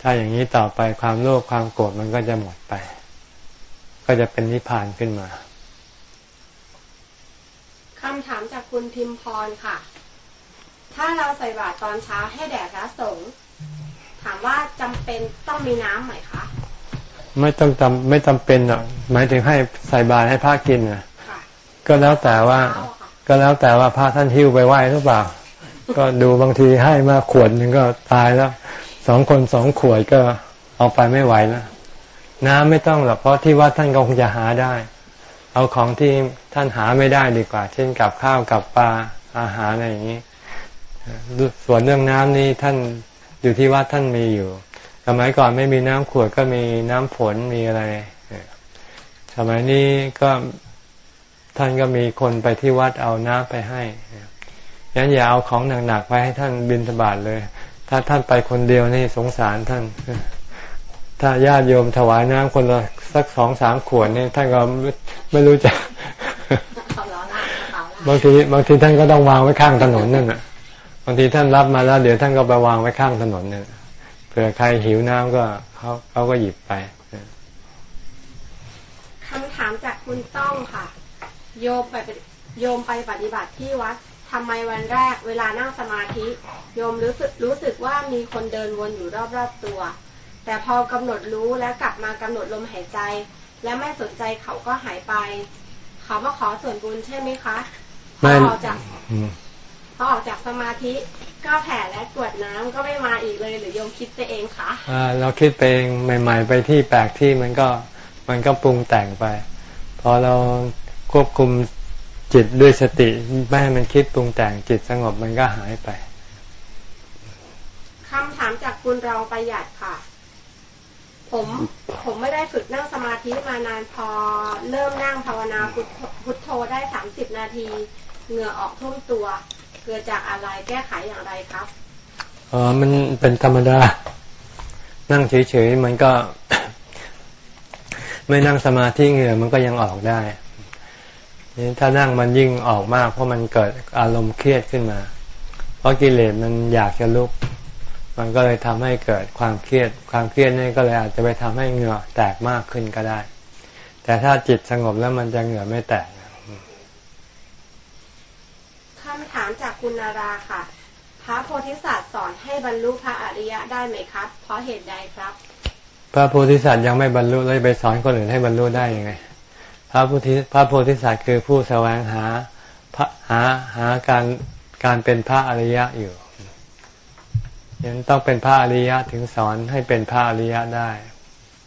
ถ้าอย่างนี้ต่อไปความโลภความโกรธมันก็จะหมดไป ก็จะเป็นนิพพานขึ้นมาคำถามจากคุณพิมพรค่ะ ถ้าเราใส่บาตรตอนเช้าให้แด่พระสงฆ์ ถามว่าจำเป็นต้องมีน้ำไหมคะไม่ต้องจำไม่จำเป็นหรอกหมายถึงให้ใส่บาตรให้พระกินนะก็แล้วแต่ว่าก็แล้วแต่ว่าพระท่านหิ้วไปไหว้หรือเปล่า ก็ดูบางทีให้มาขวดหนึ่งก็ตายแล้วสองคนสองขวดก็เอาไปไม่ไหวแล้วน้ำไม่ต้องหรอกเพราะที่วัดท่านก็คงจะหาได้ เอาของที่ท่านหาไม่ได้ดีกว่า เช่นกับข้าวกับปลาอาหารอะไรอย่างนี้ส่วนเรื่องน้ำนี่ท่าน อยู่ที่วัดท่านมีอยู่ สมัยก่อนไม่มีน้ำขวดก็มีน้ำฝนมีอะไร สมัยนี้ก็ท่านก็มีคนไปที่วัดเอาน้ำไปให้ยันอย่าเอาของหนักๆไปให้ท่านบินสบาทเลย ถ้าท่านไปคนเดียวนี่สงสารท่าน ถ้าญาติโยมถวายน้ำคนละสักสองสามขวดนี่ท่านก็ไม่รู้จะบางทีบางทีท่านก็ต้องวางไว้ข้างถนนนั่นอะ บางทีท่านรับมาแล้ว เดี๋ยวท่านก็ไปวางไว้ข้างถนนเนี่ยเผื่อใครหิวน้ำก็เขาเขาก็หยิบไปคำถามจากคุณต้องค่ะ โยมไปโยมไปปฏิบัติที่วัดทำไมวันแรกเวลานั่งสมาธิ โยมรู้สึกรู้สึกว่ามีคนเดินวนอยู่รอบๆตัว แต่พอกำหนดรู้แล้วกลับมากำหนดลมหายใจ และไม่สนใจเขาก็หายไป เขามาขอส่วนบุญใช่ไหมคะพอ ออกจากพอออกจากสมาธิก็แผ่และกวดน้ำก็ไม่มาอีกเลยหรือโยมคิดไปเองคะอ่าเราคิดไปเองใหม่ ๆ ไปที่แปลกที่มันก็มันก็ปรุงแต่งไป พอเราควบคุมจิตด้วยสติไม่ให้มันคิดปรุงแต่งจิตสงบมันก็หายไปคำถามจากคุณรองประหยัดค่ะ ผมผมไม่ได้ฝึกนั่งสมาธิมานานพอ เริ่มนั่งภาวนาพุทโธได้สามสิบนาที เหงื่อออกท่วมตัว เกิดจากอะไรแก้ไขอย่างไรครับอ๋อมันเป็นธรรมดา นั่งเฉยๆมันก็ ไม่นั่งสมาธิเหงื่อมันก็ยังออกได้นี่ถ้านั่งมันยิ่งออกมาก เพราะมันเกิดอารมณ์เครียดขึ้นมา เพราะกิเลสมันอยากจะลุก มันก็เลยทำให้เกิดความเครียด ความเครียดนี่ก็เลยอาจจะไปทำให้เหงื่อแตกมากขึ้นก็ได้ แต่ถ้าจิตสงบแล้วมันจะเหงื่อไม่แตกคำ ถามจากคุณนาราค่ะ พระโพธิสัตว์สอนให้บรรลุพระอริยะได้ไหมครับ เพราะเหตุใดครับ พระโพธิสัตว์ยังไม่บรรลุเลยไปสอนคนอื่นให้บรรลุได้ยังไง พระโพธิพระโพธิสัตว์คือผู้แสวงหาพระหาหาการการเป็นพระอริยะอยู่ยังต้องเป็นพระอริยะถึงสอนให้เป็นพระอริยะได้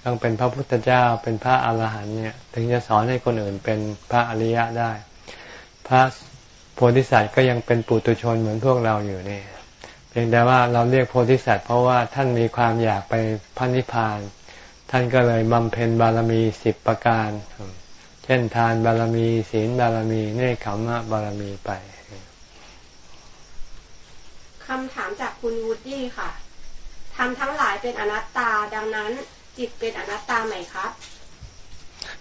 ต้องเป็นพระพุทธเจ้าเป็นพระอรหันต์เนี่ย ถึงจะสอนให้คนอื่นเป็นพระอริยะได้ พระ โพธิสัตว์ก็ยังเป็นปุตุชนเหมือนพวกเราอยู่นี่เพียงแต่ว่าเราเรียกโพธิสัตว์เพราะว่าท่านมีความอยากไปพันนิพพาน ท่านก็เลยบำเพ็ญบารมีสิบประการ เช่นทานบารมีศีลบารมีเนคขมะบารมีไปคำถามจากคุณวูดดี้ค่ะทำทั้งหลายเป็นอนัตตา ดังนั้น จิตเป็นอนัตตาไหมครับ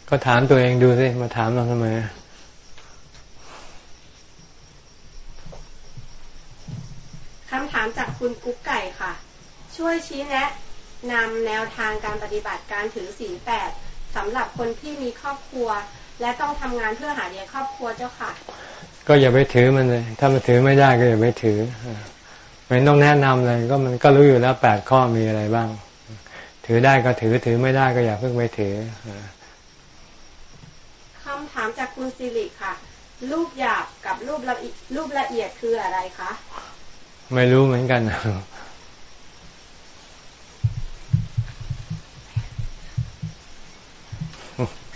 ก็ถามตัวเองดูสิมาถามเราทำไม คำถามจากคุณกุ๊กไก่ค่ะ ช่วยชี้แนะนำแนวทางการปฏิบัติการถือศีลแปดสำหรับคนที่มีครอบครัว และต้องทำงานเพื่อหาเลี้ยงครอบครัวเจ้าค่ะ ก็อย่าไปถือมันเลย ถ้ามันถือไม่ได้ก็อย่าไปถือไม่ต้องแนะนำเลยก็มันก็รู้อยู่แล้วแปดข้อมีอะไรบ้าง ถือได้ก็ถือถือไม่ได้ก็อย่าเพิ่งไปถือคำถามจากคุณสิริค่ะ รูปหยาบกับรูปละเอียดรูปละเอียดคืออะไรคะ ไม่รู้เหมือนกัน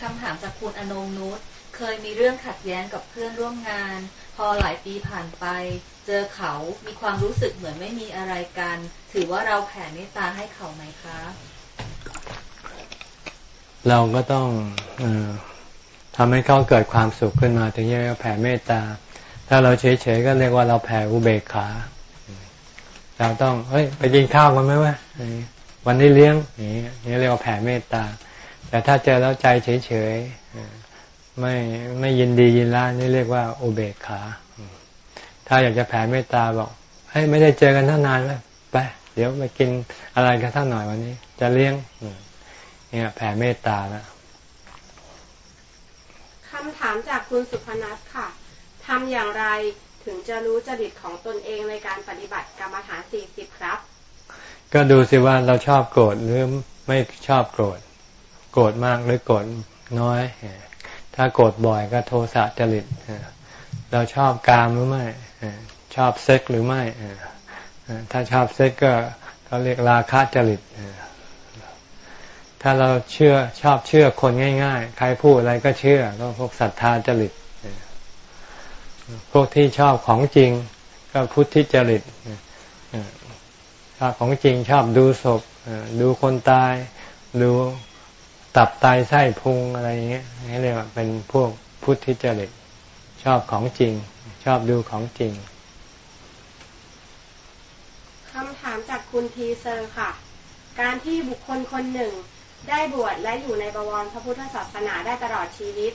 คำถามจากคุณอนงนุชเคยมีเรื่องขัดแย้งกับเพื่อนร่วมงาน พอหลายปีผ่านไป เจอเขามีความรู้สึกเหมือนไม่มีอะไรกัน ถือว่าเราแผ่เมตตาให้เขาไหมคะ เราก็ต้องเออทำให้เขาเกิดความสุขขึ้นมา ถึงจะแผ่เมตตา ถ้าเราเฉยๆก็เรียกว่าเราแผ่อุเบกขา เราต้องเฮ้ยไปกินข้าวกันไหมวะวันนี้เลี้ยงนี่นี่เรียกว่าแผ่เมตตา แต่ถ้าเจอแล้วใจเฉยๆไม่ไม่ยินดียินร้ายนี่เรียกว่าอุเบกขา ถ้าอยากจะแผ่เมตตาบอกเฮ้ยไม่ได้เจอกันตั้งนานแล้วไปเดี๋ยวไปกินอะไรกันท่านหน่อยวันนี้ จะเลี้ยงเนี่ยแผ่เมตตาแล้วคำถามจากคุณสุพนัทค่ะทำอย่างไร ถึงจะรู้จริตของตนเองในการปฏิบัติกรรมฐานสี่สิบครับ ก็ดูสิว่าเราชอบโกรธหรือไม่ชอบโกรธ โกรธมากหรือโกรธน้อย ถ้าโกรธบ่อยก็โทสะจริต เราชอบกามหรือไม่ ชอบเซ็กหรือไม่ ถ้าชอบเซ็กก็เขาเรียกราคะจริต ถ้าเราเชื่อชอบเชื่อคนง่าย ๆ ใครพูดอะไรก็เชื่อก็พวกศรัทธาจริต พวกที่ชอบของจริง ก็พุทธิจริตชอบของจริงชอบดูศพดูคนตาย ดูตับไตไส้พุงอะไรอย่างเงี้ยนี่เรียกว่าเป็นพวกพุทธิจริตชอบของจริง ชอบดูของจริงคำถามจากคุณทีเซอร์ค่ะ การที่บุคคลคนหนึ่งได้บวชและอยู่ในบวรพระพุทธศาสนาได้ตลอดชีวิต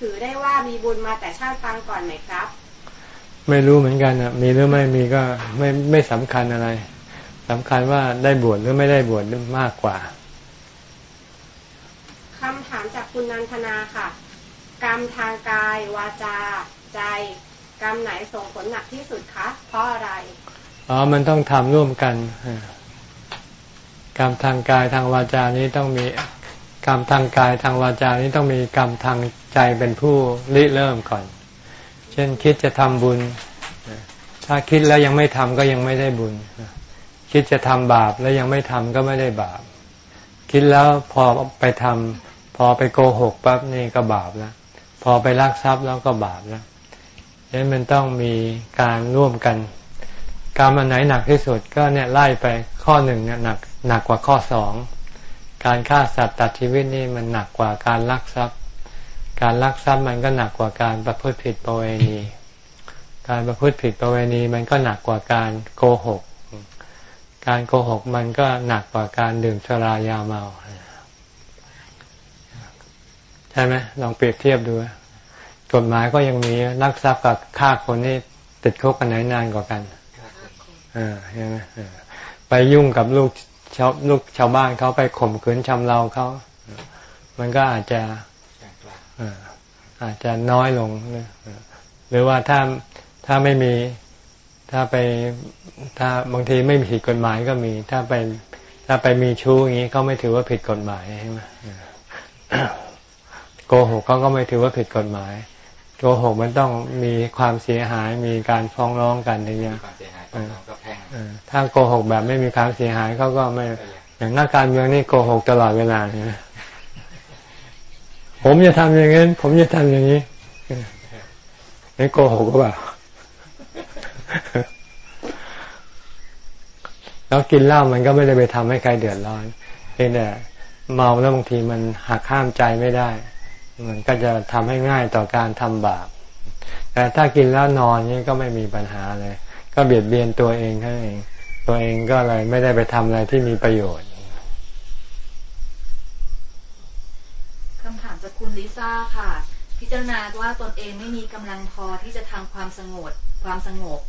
ถือได้ว่ามีบุญมาแต่ชาติปางก่อนไหมครับ ไม่รู้เหมือนกันอะ มีหรือไม่มีก็ไม่ไม่สำคัญอะไรสำคัญว่าได้บวชหรือไม่ได้บวชมากกว่าคำถามจากคุณนันทนาค่ะ กรรมทางกาย วาจา ใจ กรรมไหนส่งผลหนักที่สุดคะ เพราะอะไร อ๋อ มันต้องทำร่วมกัน กรรมทางกายทางวาจานี้ต้องมีก รรมทางกายทางวาจานี้ต้องมีกรรมทางใจเป็นผู้ริเริ่มก่อน เช่นคิดจะทำบุญ ถ้าคิดแล้วยังไม่ทำก็ยังไม่ได้บุญ คิดจะทำบาปแล้วยังไม่ทำก็ไม่ได้บาป คิดแล้วพอไปทำพอไปโกหกปั๊บนี่ก็บาปแล้ว พอไปลักทรัพย์แล้วก็บาปแล้วดังนั้นมันต้องมีการร่วมกันกรรมอันไหนหนักที่สุดก็เนี่ยไล่ไปข้อหนึ่งเนี่ยหนักหนักกว่าข้อสอง การฆ่าสัตว์ตัดชีวิตนี่มันหนักกว่าการลักทรัพย์ การลักทรัพย์มันก็หนักกว่าการประพฤติผิดประเวณี การประพฤติผิดประเวณีมันก็หนักกว่าการโกหก การโกหกมันก็หนักกว่าการดื่มสรายาเมาใช่ไหมลองเปรียบเทียบดูกฎหมายก็ยังมีลักทรัพย์กับฆ่าคนนี่ติดคุกกันไหนนานกว่ากันอ่าใช่ไหมไปยุ่งกับลูก ชาวลูกชาวบ้านเขาไปข่มขืนชำเราเขามันก็อาจจะอาจจะน้อยลงหรือว่าถ้าถ้าไม่มีถ้าไปถ้าบางทีไม่ผิดกฎหมายก็มี ถ้าไปถ้าไปมีชู้อย่างนี้เขาไม่ถือว่าผิดกฎหมายใช่ไหมโกหกเขาก็ไม่ถือว่าผิดกฎหมายโกหกมันต้องมีความเสียหายมีการฟ้องร้องกันอย่างเงี้ย ถ้าโกหกแบบไม่มีความเสียหายเขาก็ไม่ อย่างนักการเมืองนี่โกหกตลอดเวลาเนี่ยผมจะทำอย่างนี้ผมจะทำอย่างนี้นี่โกหกก็เปล่าแล้วกินเหล้ามันก็ไม่ได้ไปทำให้ใครเดือดร้อนเพียงแต่เมาแล้วบางทีมันหักข้ามใจไม่ได้ มันก็จะทำให้ง่ายต่อการทำบาป แต่ถ้ากินแล้วนอนนี่ก็ไม่มีปัญหาเลย ก็เบียดเบียนตัวเองแค่เอง ตัวเองก็อะไรไม่ได้ไปทำอะไรที่มีประโยชน์คำถามจากคุณลิซ่าค่ะ พิจารณาว่าตนเองไม่มีกำลังพอที่จะทำความสงบความสงบ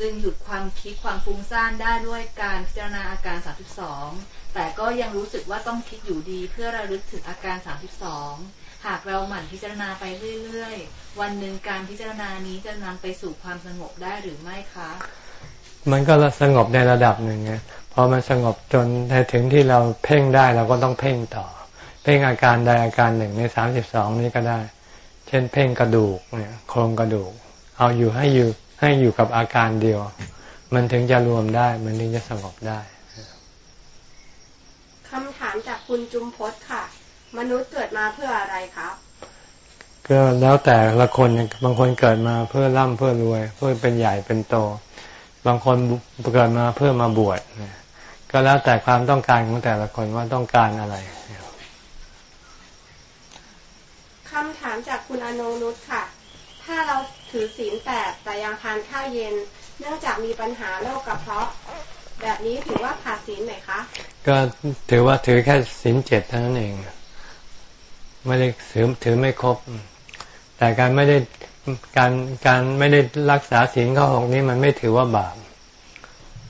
จึงหยุดความคิดความฟุ้งซ่านได้ด้วยการพิจารณาอาการ 32 แต่ก็ยังรู้สึกว่าต้องคิดอยู่ดีเพื่อระลึกถึงอาการ 32 หากเราหมั่นพิจารณาไปเรื่อยๆ วันหนึ่งการพิจารณานี้จะนำไปสู่ความสงบได้หรือไม่คะ มันก็สงบในระดับหนึ่งไงพอมันสงบจนถึงที่เราเพ่งได้เราก็ต้องเพ่งต่อ เพ่งอาการใดอาการหนึ่งในสามสิบสองนี้ก็ได้ เช่นเพ่งกระดูกเนี่ยโครงกระดูก เอาอยู่ให้อยู่ ให้อยู่กับอาการเดียว มันถึงจะรวมได้ มันถึงจะสงบได้คำถามจากคุณจุมพศค่ะ มนุษย์เกิดมาเพื่ออะไรครับ ก็แล้วแต่ละคนบางคนเกิดมาเพื่อร่ำเพื่อรวย เพื่อเป็นใหญ่เป็นโต บางคนเกิดมาเพื่อมาบวชก็แล้วแต่ความต้องการของแต่ละคนว่าต้องการอะไรคำถามจากคุณอนงนุชค่ะ ถ้าเรา ถือศีลแปดแต่ยังทานข้าวเย็น เนื่องจากมีปัญหาโรคกระเพาะ แบบนี้ถือว่าขาดศีลไหมคะ ก็ถือว่าถือแค่ศีลเจ็ดเท่านั้นเอง ไม่ได้ถือถือไม่ครบ แต่การไม่ได้การการไม่ได้รักษาศีลข้อหกนี้มันไม่ถือว่าบาป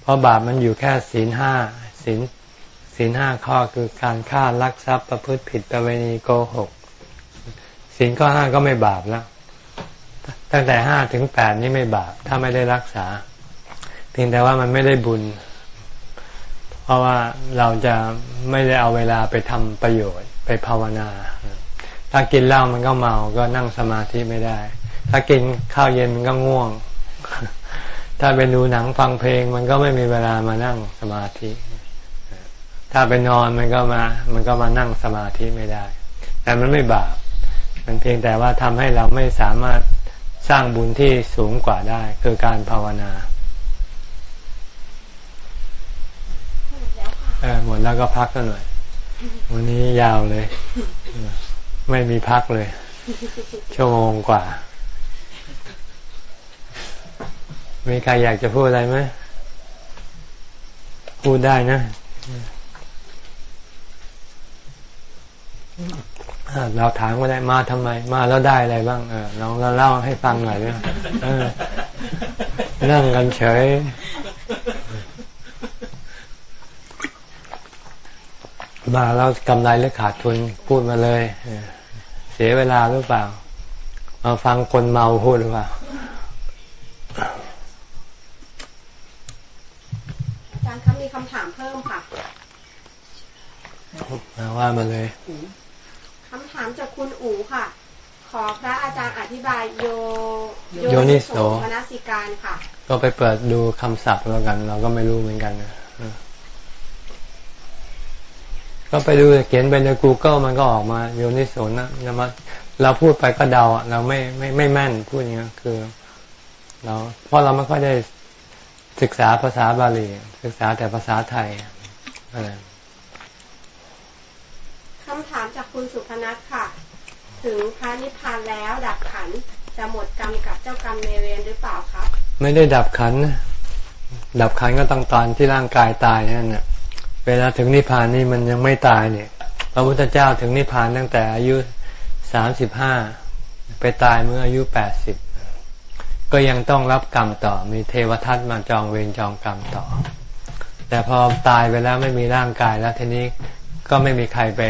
เพราะบาปมันอยู่แค่ศีลห้าศีลศีลห้าข้อคือการฆ่าลักทรัพย์ประพฤติผิดประเวณีโกหกศีลข้อห้าก็ไม่บาปแล้ว ตั้งแต่ห้าถึงแปดนี่ไม่บาปถ้าไม่ได้รักษา เพียงแต่ว่ามันไม่ได้บุญ เพราะว่าเราจะไม่ได้เอาเวลาไปทำประโยชน์ไปภาวนา ถ้ากินเหล้ามันก็เมา ก็นั่งสมาธิไม่ได้ ถ้ากินข้าวเย็นมันก็ง่วง ถ้าไปดูหนังฟังเพลง มันก็ไม่มีเวลามานั่งสมาธิ ถ้าไปนอนมันก็มา มันก็มานั่งสมาธิไม่ได้ แต่มันไม่บาป มันเพียงแต่ว่าทำให้เราไม่สามารถ สร้างบุญที่สูงกว่าได้ คือการภาวนาเออหมดแล้วก็พักกันหน่อย วันนี้ยาวเลย ไม่มีพักเลย ชั่วโมงกว่า มีใครอยากจะพูดอะไรไหมพูดได้นะ เราถามก็ได้มาทำไม มาแล้วได้อะไรบ้างเออลองเราเล่าให้ฟังหน่อยด้วยนั่งกันเฉย มาแล้วกำไรหรือขาดทุนพูดมาเลย เสียเวลาหรือเปล่า มาฟังคนเมาพูดหรือเปล่าอาจารย์ครับมีคำถามเพิ่มค่ะมาว่ามาเลย คำถามจากคุณอู๋ค่ะ ขอพระอาจารย์อธิบายโยโยนิโสมนสิการค่ะ ก็ไปเปิดดูคำศัพท์แล้วกัน เราก็ไม่รู้เหมือนกันนะก็ไปดูเขียนไปใน Google มันก็ออกมาโยนิโสนะนะมาเราพูดไปก็เดาเราไม่ไม่ไม่แม่นพูดอย่างนี้คือ เราเพราะเราไม่ค่อยได้ศึกษาภาษาบาลีศึกษาแต่ภาษาไทยอะไรคำถามจาก คุณสุพนัทค่ะ ถึงพระนิพพานแล้วดับขันจะหมดกรรมกับเจ้ากรรมในเวรหรือเปล่าครับ ไม่ได้ดับขันดับขันก็ต้องตอนที่ร่างกายตายนั่นแหละเวลาถึงนิพพานนี่มันยังไม่ตายเนี่ย พระพุทธเจ้าถึงนิพพานตั้งแต่อายุสามสิบห้าไปตายเมื่ออายุแปดสิบก็ยังต้องรับกรรมต่อ มีเทวทัตมาจองเวรจองกรรมต่อ แต่พอตายไปแล้วไม่มีร่างกายแล้วทีนี้ก็ไม่มีใครไป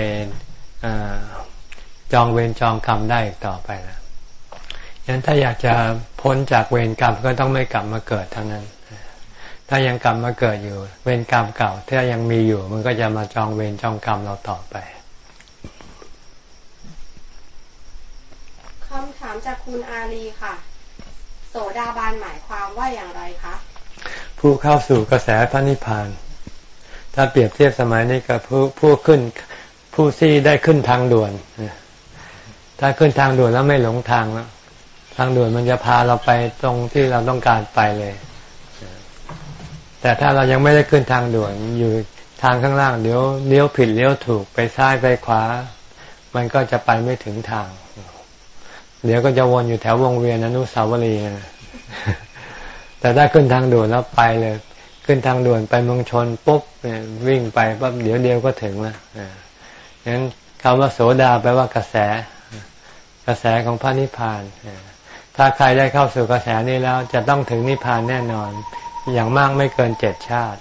จองเวรจองกรรมได้อีกต่อไปแล้วงั้นถ้าอยากจะพ้นจากเวรกรรมก็ต้องไม่กลับมาเกิดเท่านั้น ถ้ายังกลับมาเกิดอยู่ เวรกรรมเก่าถ้ายังมีอยู่ มันก็จะมาจองเวรจองกรรมเราต่อไปคำถามจากคุณอาลีค่ะ โสดาบันหมายความว่าอย่างไรคะ ผู้เข้าสู่กระแสพระนิพพาน ถ้าเปรียบเทียบสมัยนี้กับผู้ผู้ขึ้น ผู้ที่ได้ขึ้นทางด่วน ถ้าขึ้นทางด่วนแล้วไม่หลงทางแล้วทางด่วนมันจะพาเราไปตรงที่เราต้องการไปเลย แต่ถ้าเรายังไม่ได้ขึ้นทางด่วนอยู่ทางข้างล่างเดี๋ยวเลี้ยวผิดเลี้ยวถูกไปซ้ายไปขวา มันก็จะไปไม่ถึงทาง เดี๋ยวก็จะวนอยู่แถววงเวียนอนุสาวรีย์แต่ถ้าขึ้นทางด่วนแล้วไปเลย ขึ้นทางด่วนไปเมืองชนปุ๊บวิ่งไปปั๊บเดี๋ยวเดียวก็ถึงแล้ว งั้นคำว่าโสดาแปลว่ากระแส กระแสของพระนิพพาน ถ้าใครได้เข้าสู่กระแสนี้แล้วจะต้องถึงนิพพานแน่นอน อย่างมากไม่เกินเจ็ดชาติ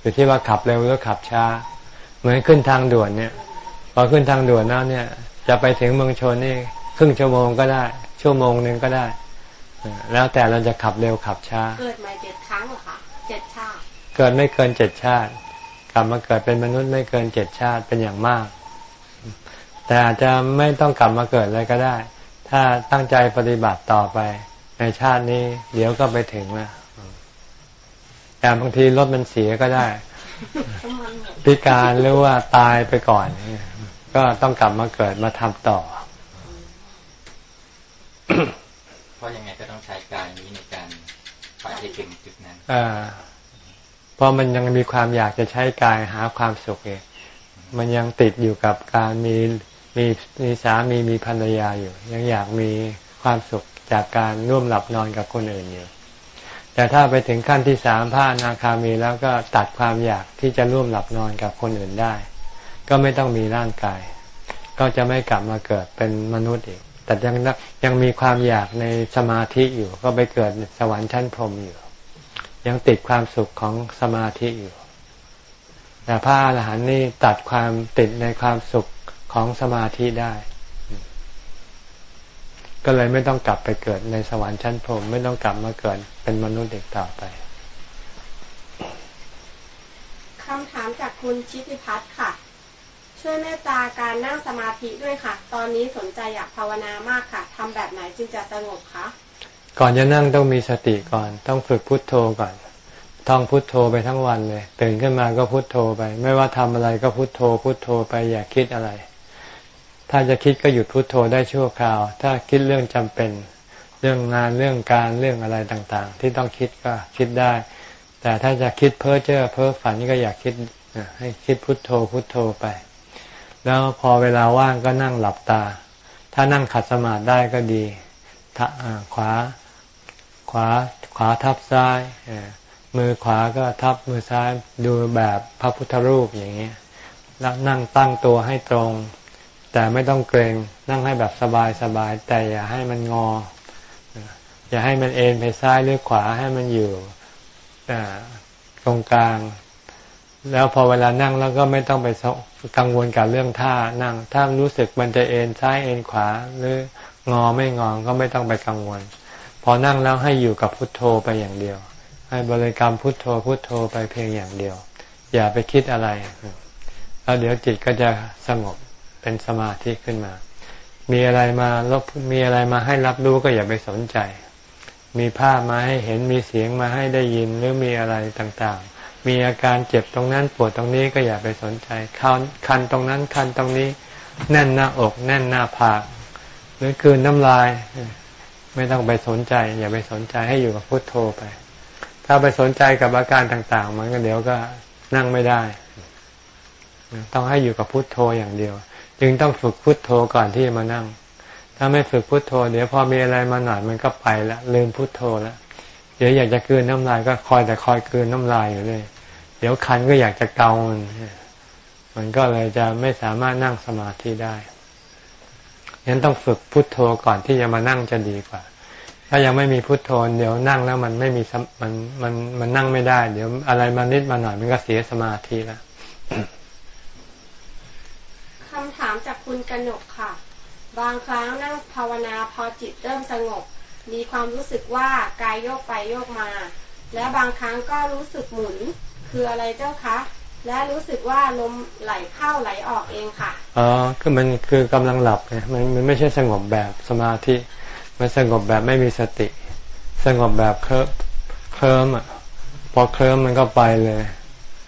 อยู่ที่ว่าขับเร็วหรือขับช้า เหมือนขึ้นทางด่วนเนี่ย พอขึ้นทางด่วนแล้วเนี่ย จะไปถึงเมืองชนนี่ครึ่งชั่วโมงก็ได้ ชั่วโมงหนึ่งก็ได้ แล้วแต่เราจะขับเร็วขับช้า เกิดมาเจ็ดครั้งเหรอคะเจ็ดชาติ เกิดไม่เกินเจ็ดชาติ กลับมาเกิดเป็นมนุษย์ไม่เกินเจ็ดชาติเป็นอย่างมาก แต่อาจจะไม่ต้องกลับมาเกิดเลยก็ได้ ถ้าตั้งใจปฏิบัติต่อไป ในชาตินี้ เดี๋ยวก็ไปถึงแล้วแต่บางทีรถมันเสียก็ได้ พิการหรือว่าตายไปก่อน ก็ต้องกลับมาเกิดมาทำต่อ เพราะยังไงก็ต้องใช้กายนี้ในการไปให้ถึงจุดนั้นอ่าเพราะมันยังมีความอยากจะใช้กายหาความสุขเองมันยังติดอยู่กับการมี มีมีสามีมีภรรยาอยู่ ยังอยากมีความสุขจากการร่วมหลับนอนกับคนอื่นอยู่แต่ถ้าไปถึงขั้นที่สามพระนาคามีแล้วก็ตัดความอยากที่จะร่วมหลับนอนกับคนอื่นได้ ก็ไม่ต้องมีร่างกาย ก็จะไม่กลับมาเกิดเป็นมนุษย์อีก แต่ยังยังมีความอยากในสมาธิอยู่ ก็ไปเกิดสวรรค์ชั้นพรหมอยู่ ยังติดความสุขของสมาธิอยู่แต่พระอรหันต์นี่ตัดความติดในความสุข ของสมาธิได้ ก็เลยไม่ต้องกลับไปเกิดในสวรรค์ชั้นพรหมไม่ต้องกลับมาเกิดเป็นมนุษย์เด็กต่อไปคำถามจากคุณชิติพัฒน์ค่ะ ช่วยเมตตาการนั่งสมาธิด้วยค่ะ ตอนนี้สนใจอยากภาวนามากค่ะทำแบบไหนจึงจะสงบคะก่อนจะนั่งต้องมีสติก่อน ต้องฝึกพุทโธก่อน ท่องพุทโธไปทั้งวันเลยตื่นขึ้นมาก็พุทโธไป ไม่ว่าทำอะไรก็พุทโธ พุทโธไปอย่าคิดอะไร ถ้าจะคิดก็หยุดพุทโธได้ชั่วคราว ถ้าคิดเรื่องจำเป็น เรื่องงานเรื่องการเรื่องอะไรต่างๆ ที่ต้องคิดก็คิดได้ แต่ถ้าจะคิดเพ้อเจ้อเพ้อฝันก็อย่าคิดให้คิดพุทโธพุทโธไป แล้วพอเวลาว่างก็นั่งหลับตา ถ้านั่งขัดสมาธิได้ก็ดีขวาขวาขวาทับซ้ายมือขวาก็ทับมือซ้ายดูแบบพระพุทธรูปอย่างนี้แล้วนั่งตั้งตัวให้ตรง แต่ไม่ต้องเกรงนั่งให้แบบสบายสบายแต่อย่าให้มันงอ อย่าให้มันเอ็นไปซ้ายหรือขวาให้มันอยู่ตรงกลาง แล้วพอเวลานั่งแล้วก็ไม่ต้องไปกังวลกับเรื่องท่านั่ง ถ้ารู้สึกมันจะเอ็นซ้ายเอ็นขวา หรืองอไม่งอก็ไม่ต้องไปกังวล พอนั่งแล้วให้อยู่กับพุทโธไปอย่างเดียว ให้บริกรรมพุทโธพุทโธไปเพียงอย่างเดียว อย่าไปคิดอะไรแล้วเดี๋ยวจิตก็จะสงบ เป็นสมาธิขึ้นมา มีอะไรมาลบมีอะไรมาให้รับรู้ก็อย่าไปสนใจ มีภาพมาให้เห็นมีเสียงมาให้ได้ยินหรือมีอะไรต่างๆ มีอาการเจ็บตรงนั้นปวดตรงนี้ก็อย่าไปสนใจคันคันตรงนั้นคันตรงนี้ แน่นหน้าอก แน่นหน้าผากหรือคืนน้ำลาย ไม่ต้องไปสนใจ อย่าไปสนใจให้อยู่กับพุทโธไป ถ้าไปสนใจกับอาการต่างๆ มันก็เดี๋ยวก็นั่งไม่ได้ ต้องให้อยู่กับพุทโธอย่างเดียว จึงต้องฝึกพุทโธก่อนที่จะมานั่ง ถ้าไม่ฝึกพุทโธ เดี๋ยวพอมีอะไรมาหน่อยมันก็ไปละลืมพุทโธแล้วเดี๋ยวอยากจะคืนน้ำลายก็คอยแต่คอยคืนน้ำลายอยู่เลย เดี๋ยวคันก็อยากจะเกามันมันก็เลยจะไม่สามารถนั่งสมาธิได้ยังต้องฝึกพุทโธก่อนที่จะมานั่งจะดีกว่า ถ้ายังไม่มีพุทโธเดี๋ยวนั่งแล้วมันไม่มีมันมันมันนั่งไม่ได้ เดี๋ยวอะไรมานิดมาหน่อยมันก็เสียสมาธิแล้ว คำถามจากคุณกนกค่ะ บางครั้งนั่งภาวนาพอจิตเริ่มสงบ มีความรู้สึกว่ากายโยกไปโยกมา และบางครั้งก็รู้สึกหมุนคืออะไรเจ้าคะ และรู้สึกว่าลมไหลเข้าไหลออกเองค่ะอ๋อก็มันคือกำลังหลับไงมันมันไม่ใช่สงบแบบสมาธิ มันสงบแบบไม่มีสติ สงบแบบเคลิ้มเคลิ้มอะพอเคลิ้มมันก็ไปเลย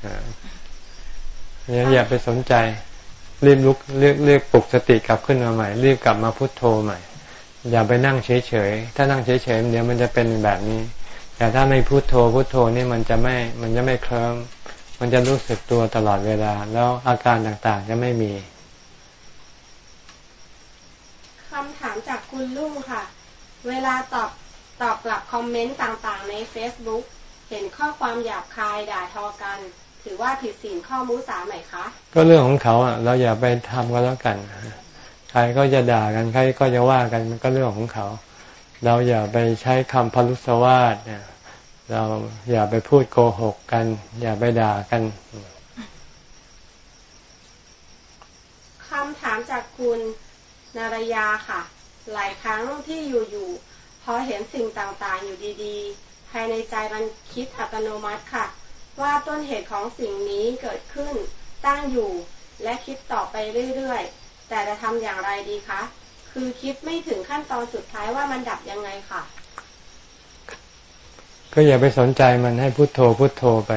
อ่าเนี่ยอย่าไปสนใจ รีบลุกเรียกเรียกปลุกสติกลับขึ้นมาใหม่ รีบกลับมาพุทโธใหม่ อย่าไปนั่งเฉยๆ ถ้านั่งเฉยๆเดี๋ยวมันจะเป็นแบบนี้ แต่ถ้าไม่พุทโธพุทโธนี่มันจะไม่มันจะไม่เคลิ้มมันจะรู้สึกตัวตลอดเวลา แล้วอาการต่างๆจะไม่มีคำถามจากคุณลุงค่ะ เวลาตอบตอบกลับคอมเมนต์ต่างๆ ใน Facebook เห็นข้อความหยาบคายด่าทอกัน ถือว่าผิดศีลข้อมุสาไหมคะ ก็เรื่องของเขาอะ เราอย่าไปทำก็แล้วกัน ใครก็จะด่ากันใครก็จะว่ากันมันก็เรื่องของเขา เราอย่าไปใช้คำพลุสวาสเนี่ยเราอย่าไปพูดโกหกกัน อย่าไปด่ากันคำถามจากคุณนารยาค่ะ หลายครั้งที่อยู่ๆพอเห็นสิ่งต่างๆ อยู่ดีๆ ภายในใจมันคิดอัตโนมัติค่ะ ว่าต้นเหตุของสิ่งนี้เกิดขึ้น ตั้งอยู่ และคิดต่อไปเรื่อยๆ แต่จะทำอย่างไรดีคะ คือคิดไม่ถึงขั้นตอนสุดท้ายว่ามันดับยังไงค่ะ ก็อย่าไปสนใจมันให้พุโทโธพุโทโธไป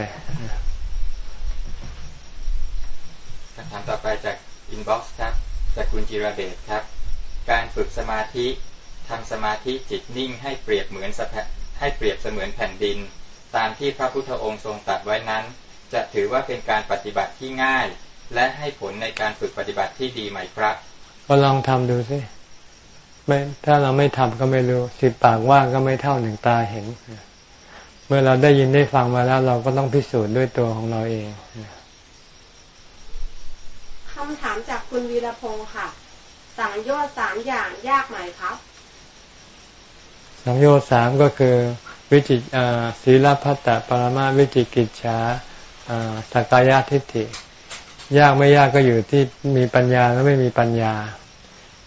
คำถามต่อไปจาก inbox ครับจากคุณจิราเดชครับ การฝึกสมาธิทำสมาธิจิตนิ่งให้เปรียบเหมือนสะแผ่ให้เปรียบเสมือนแผ่นดิน ตามที่พระพุทธองค์ทรงตรัสไว้นั้น จะถือว่าเป็นการปฏิบัติที่ง่าย และให้ผลในการฝึกปฏิบัติที่ดีไหมครับก็ลองทำดูสิไม่ถ้าเราไม่ทำก็ไม่รู้สิบปากว่าก็ไม่เท่าหนึ่งตาเห็น เมื่อเราได้ยินได้ฟังมาแล้ว เราก็ต้องพิสูจน์ด้วยตัวของเราเองคำถามจากคุณวีรพงศ์ค่ะ สังโยชน์สามอย่างยากไหมครับ สังโยชน์สามก็คือ วิจิตศีลพัตตปรมาวิจิกิจฉาสักกายทิฏฐิ ยากไม่ยากก็อยู่ที่มีปัญญาแล้วไม่มีปัญญา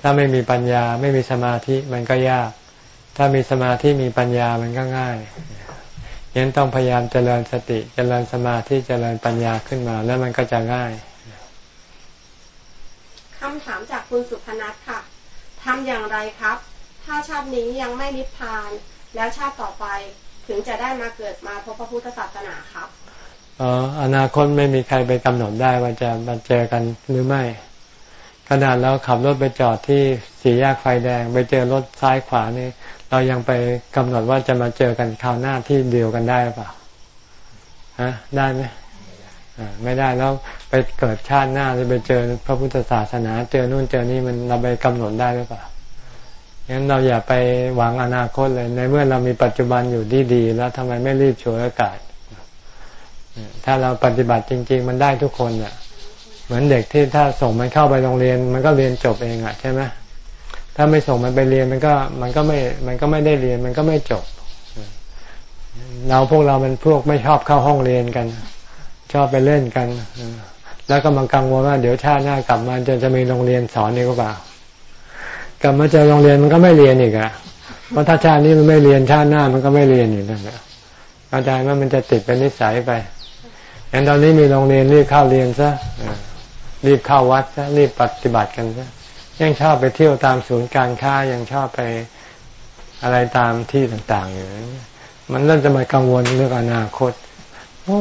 ถ้าไม่มีปัญญาไม่มีสมาธิมันก็ยาก ถ้ามีสมาธิมีปัญญามันก็ง่ายยังต้องพยายามเจริญสติเจริญสมาธิเจริญปัญญาขึ้นมา แล้วมันก็จะง่ายคำถามจากคุณสุพนัทค่ะทำอย่างไรครับ ถ้าชาตินี้ยังไม่นิพพาน แล้วชาติต่อไปถึงจะได้มาเกิดมาพบพระพุทธศาสนาครับอออนาคตไม่มีใครไปกำหนดได้ว่าจะมาเจอกันหรือไม่ ขนาดเราขับรถไปจอดที่สี่แยกไฟแดง ไปเจอรถซ้ายขวานี่ เรายังไปกำหนดว่าจะมาเจอกันคราวหน้าที่เดียวกันได้หรือเปล่าฮะได้ไหมไม่ได้แล้วไปเกิดชาติหน้าจะไปเจอพระพุทธศาสนา เจอนู่นเจอนี่มันเราไปกำหนดได้หรือเปล่า งั้นเราอย่าไปหวังอนาคตเลย ในเมื่อเรามีปัจจุบันอยู่ดีดีๆแล้วทำไมไม่รีบฉวยโอกาส ถ้าเราปฏิบัติจริง ๆ มันได้ทุกคนอะ เหมือนเด็กที่ถ้าส่งมันเข้าไปโรงเรียน มันก็เรียนจบเองอะใช่ไหมถ้าไม่ส่งมันไปเรียนมันก็มันก็ไม่มันก็ไม่ได้เรียนมันก็ไม่จบ เราพวกเรามันพวกไม่ชอบเข้าห้องเรียนกัน ชอบไปเล่นกัน แล้วก็มากังวลว่าเดี๋ยวชาติหน้ากลับมาจะจะมีโรงเรียนสอนนี่ก็เปล่า กลับมาเจอโรงเรียนมันก็ไม่เรียนอีกอะเพราะถ้าชาตินี้มันไม่เรียนชาติหน้ามันก็ไม่เรียนอีกนั่นแหละเข้าใจว่ามันจะติดเป็นนิสัยไปงั้นตอนนี้มีโรงเรียนรีบเข้าเรียนซะรีบเข้าวัดซะรีบปฏิบัติกันซะยังชอบไปเที่ยวตามศูนย์การค้ายังชอบไปอะไรตามที่ต่างๆอยู่มันเริ่มจะมากังวลเรื่องอนาคตโอ้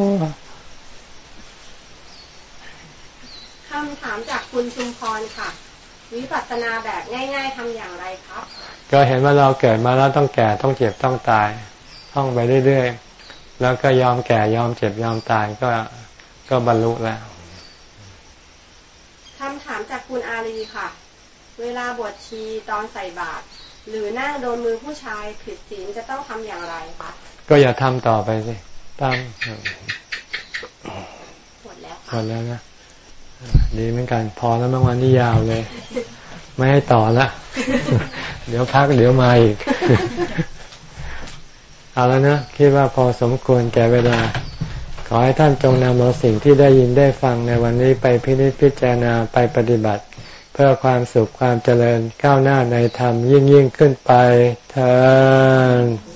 คำถามจากคุณชุมพรค่ะ วิปัสสนาแบบง่าย ๆทำอย่างไรครับ ก็เห็นว่าเราเกิดมาแล้วต้องแก่ต้องเจ็บต้องตาย ท่องไปเรื่อยๆ แล้วก็ยอมแก่ยอมเจ็บยอมตายก็ก็บรรลุแล้วคำถามจากคุณอารีค่ะ เวลาบวชชีตอนใส่บาตรหรือนั่งโดนมือผู้ชายผิดศีลจะต้องทำอย่างไรคะก็อย่าทำต่อไปสิตามหมดแล้วหมค่ะดแล้วนะอ่า ดีเหมือนกันพอแล้วเมื่อวันนี้ยาวเลย ไม่ให้ต่อละ เดี๋ยวพักเดี๋ยวมาอีก เอาแล้วนะคิดว่าพอสมควรแก่เวลา ขอให้ท่านจงนำเอาสิ่งที่ได้ยินได้ฟังในวันนี้ไปพินิจพิจารณาไปปฏิบัติ เพื่อความสุขความเจริญก้าวหน้าในธรรมยิ่งยิ่งขึ้นไปเธอ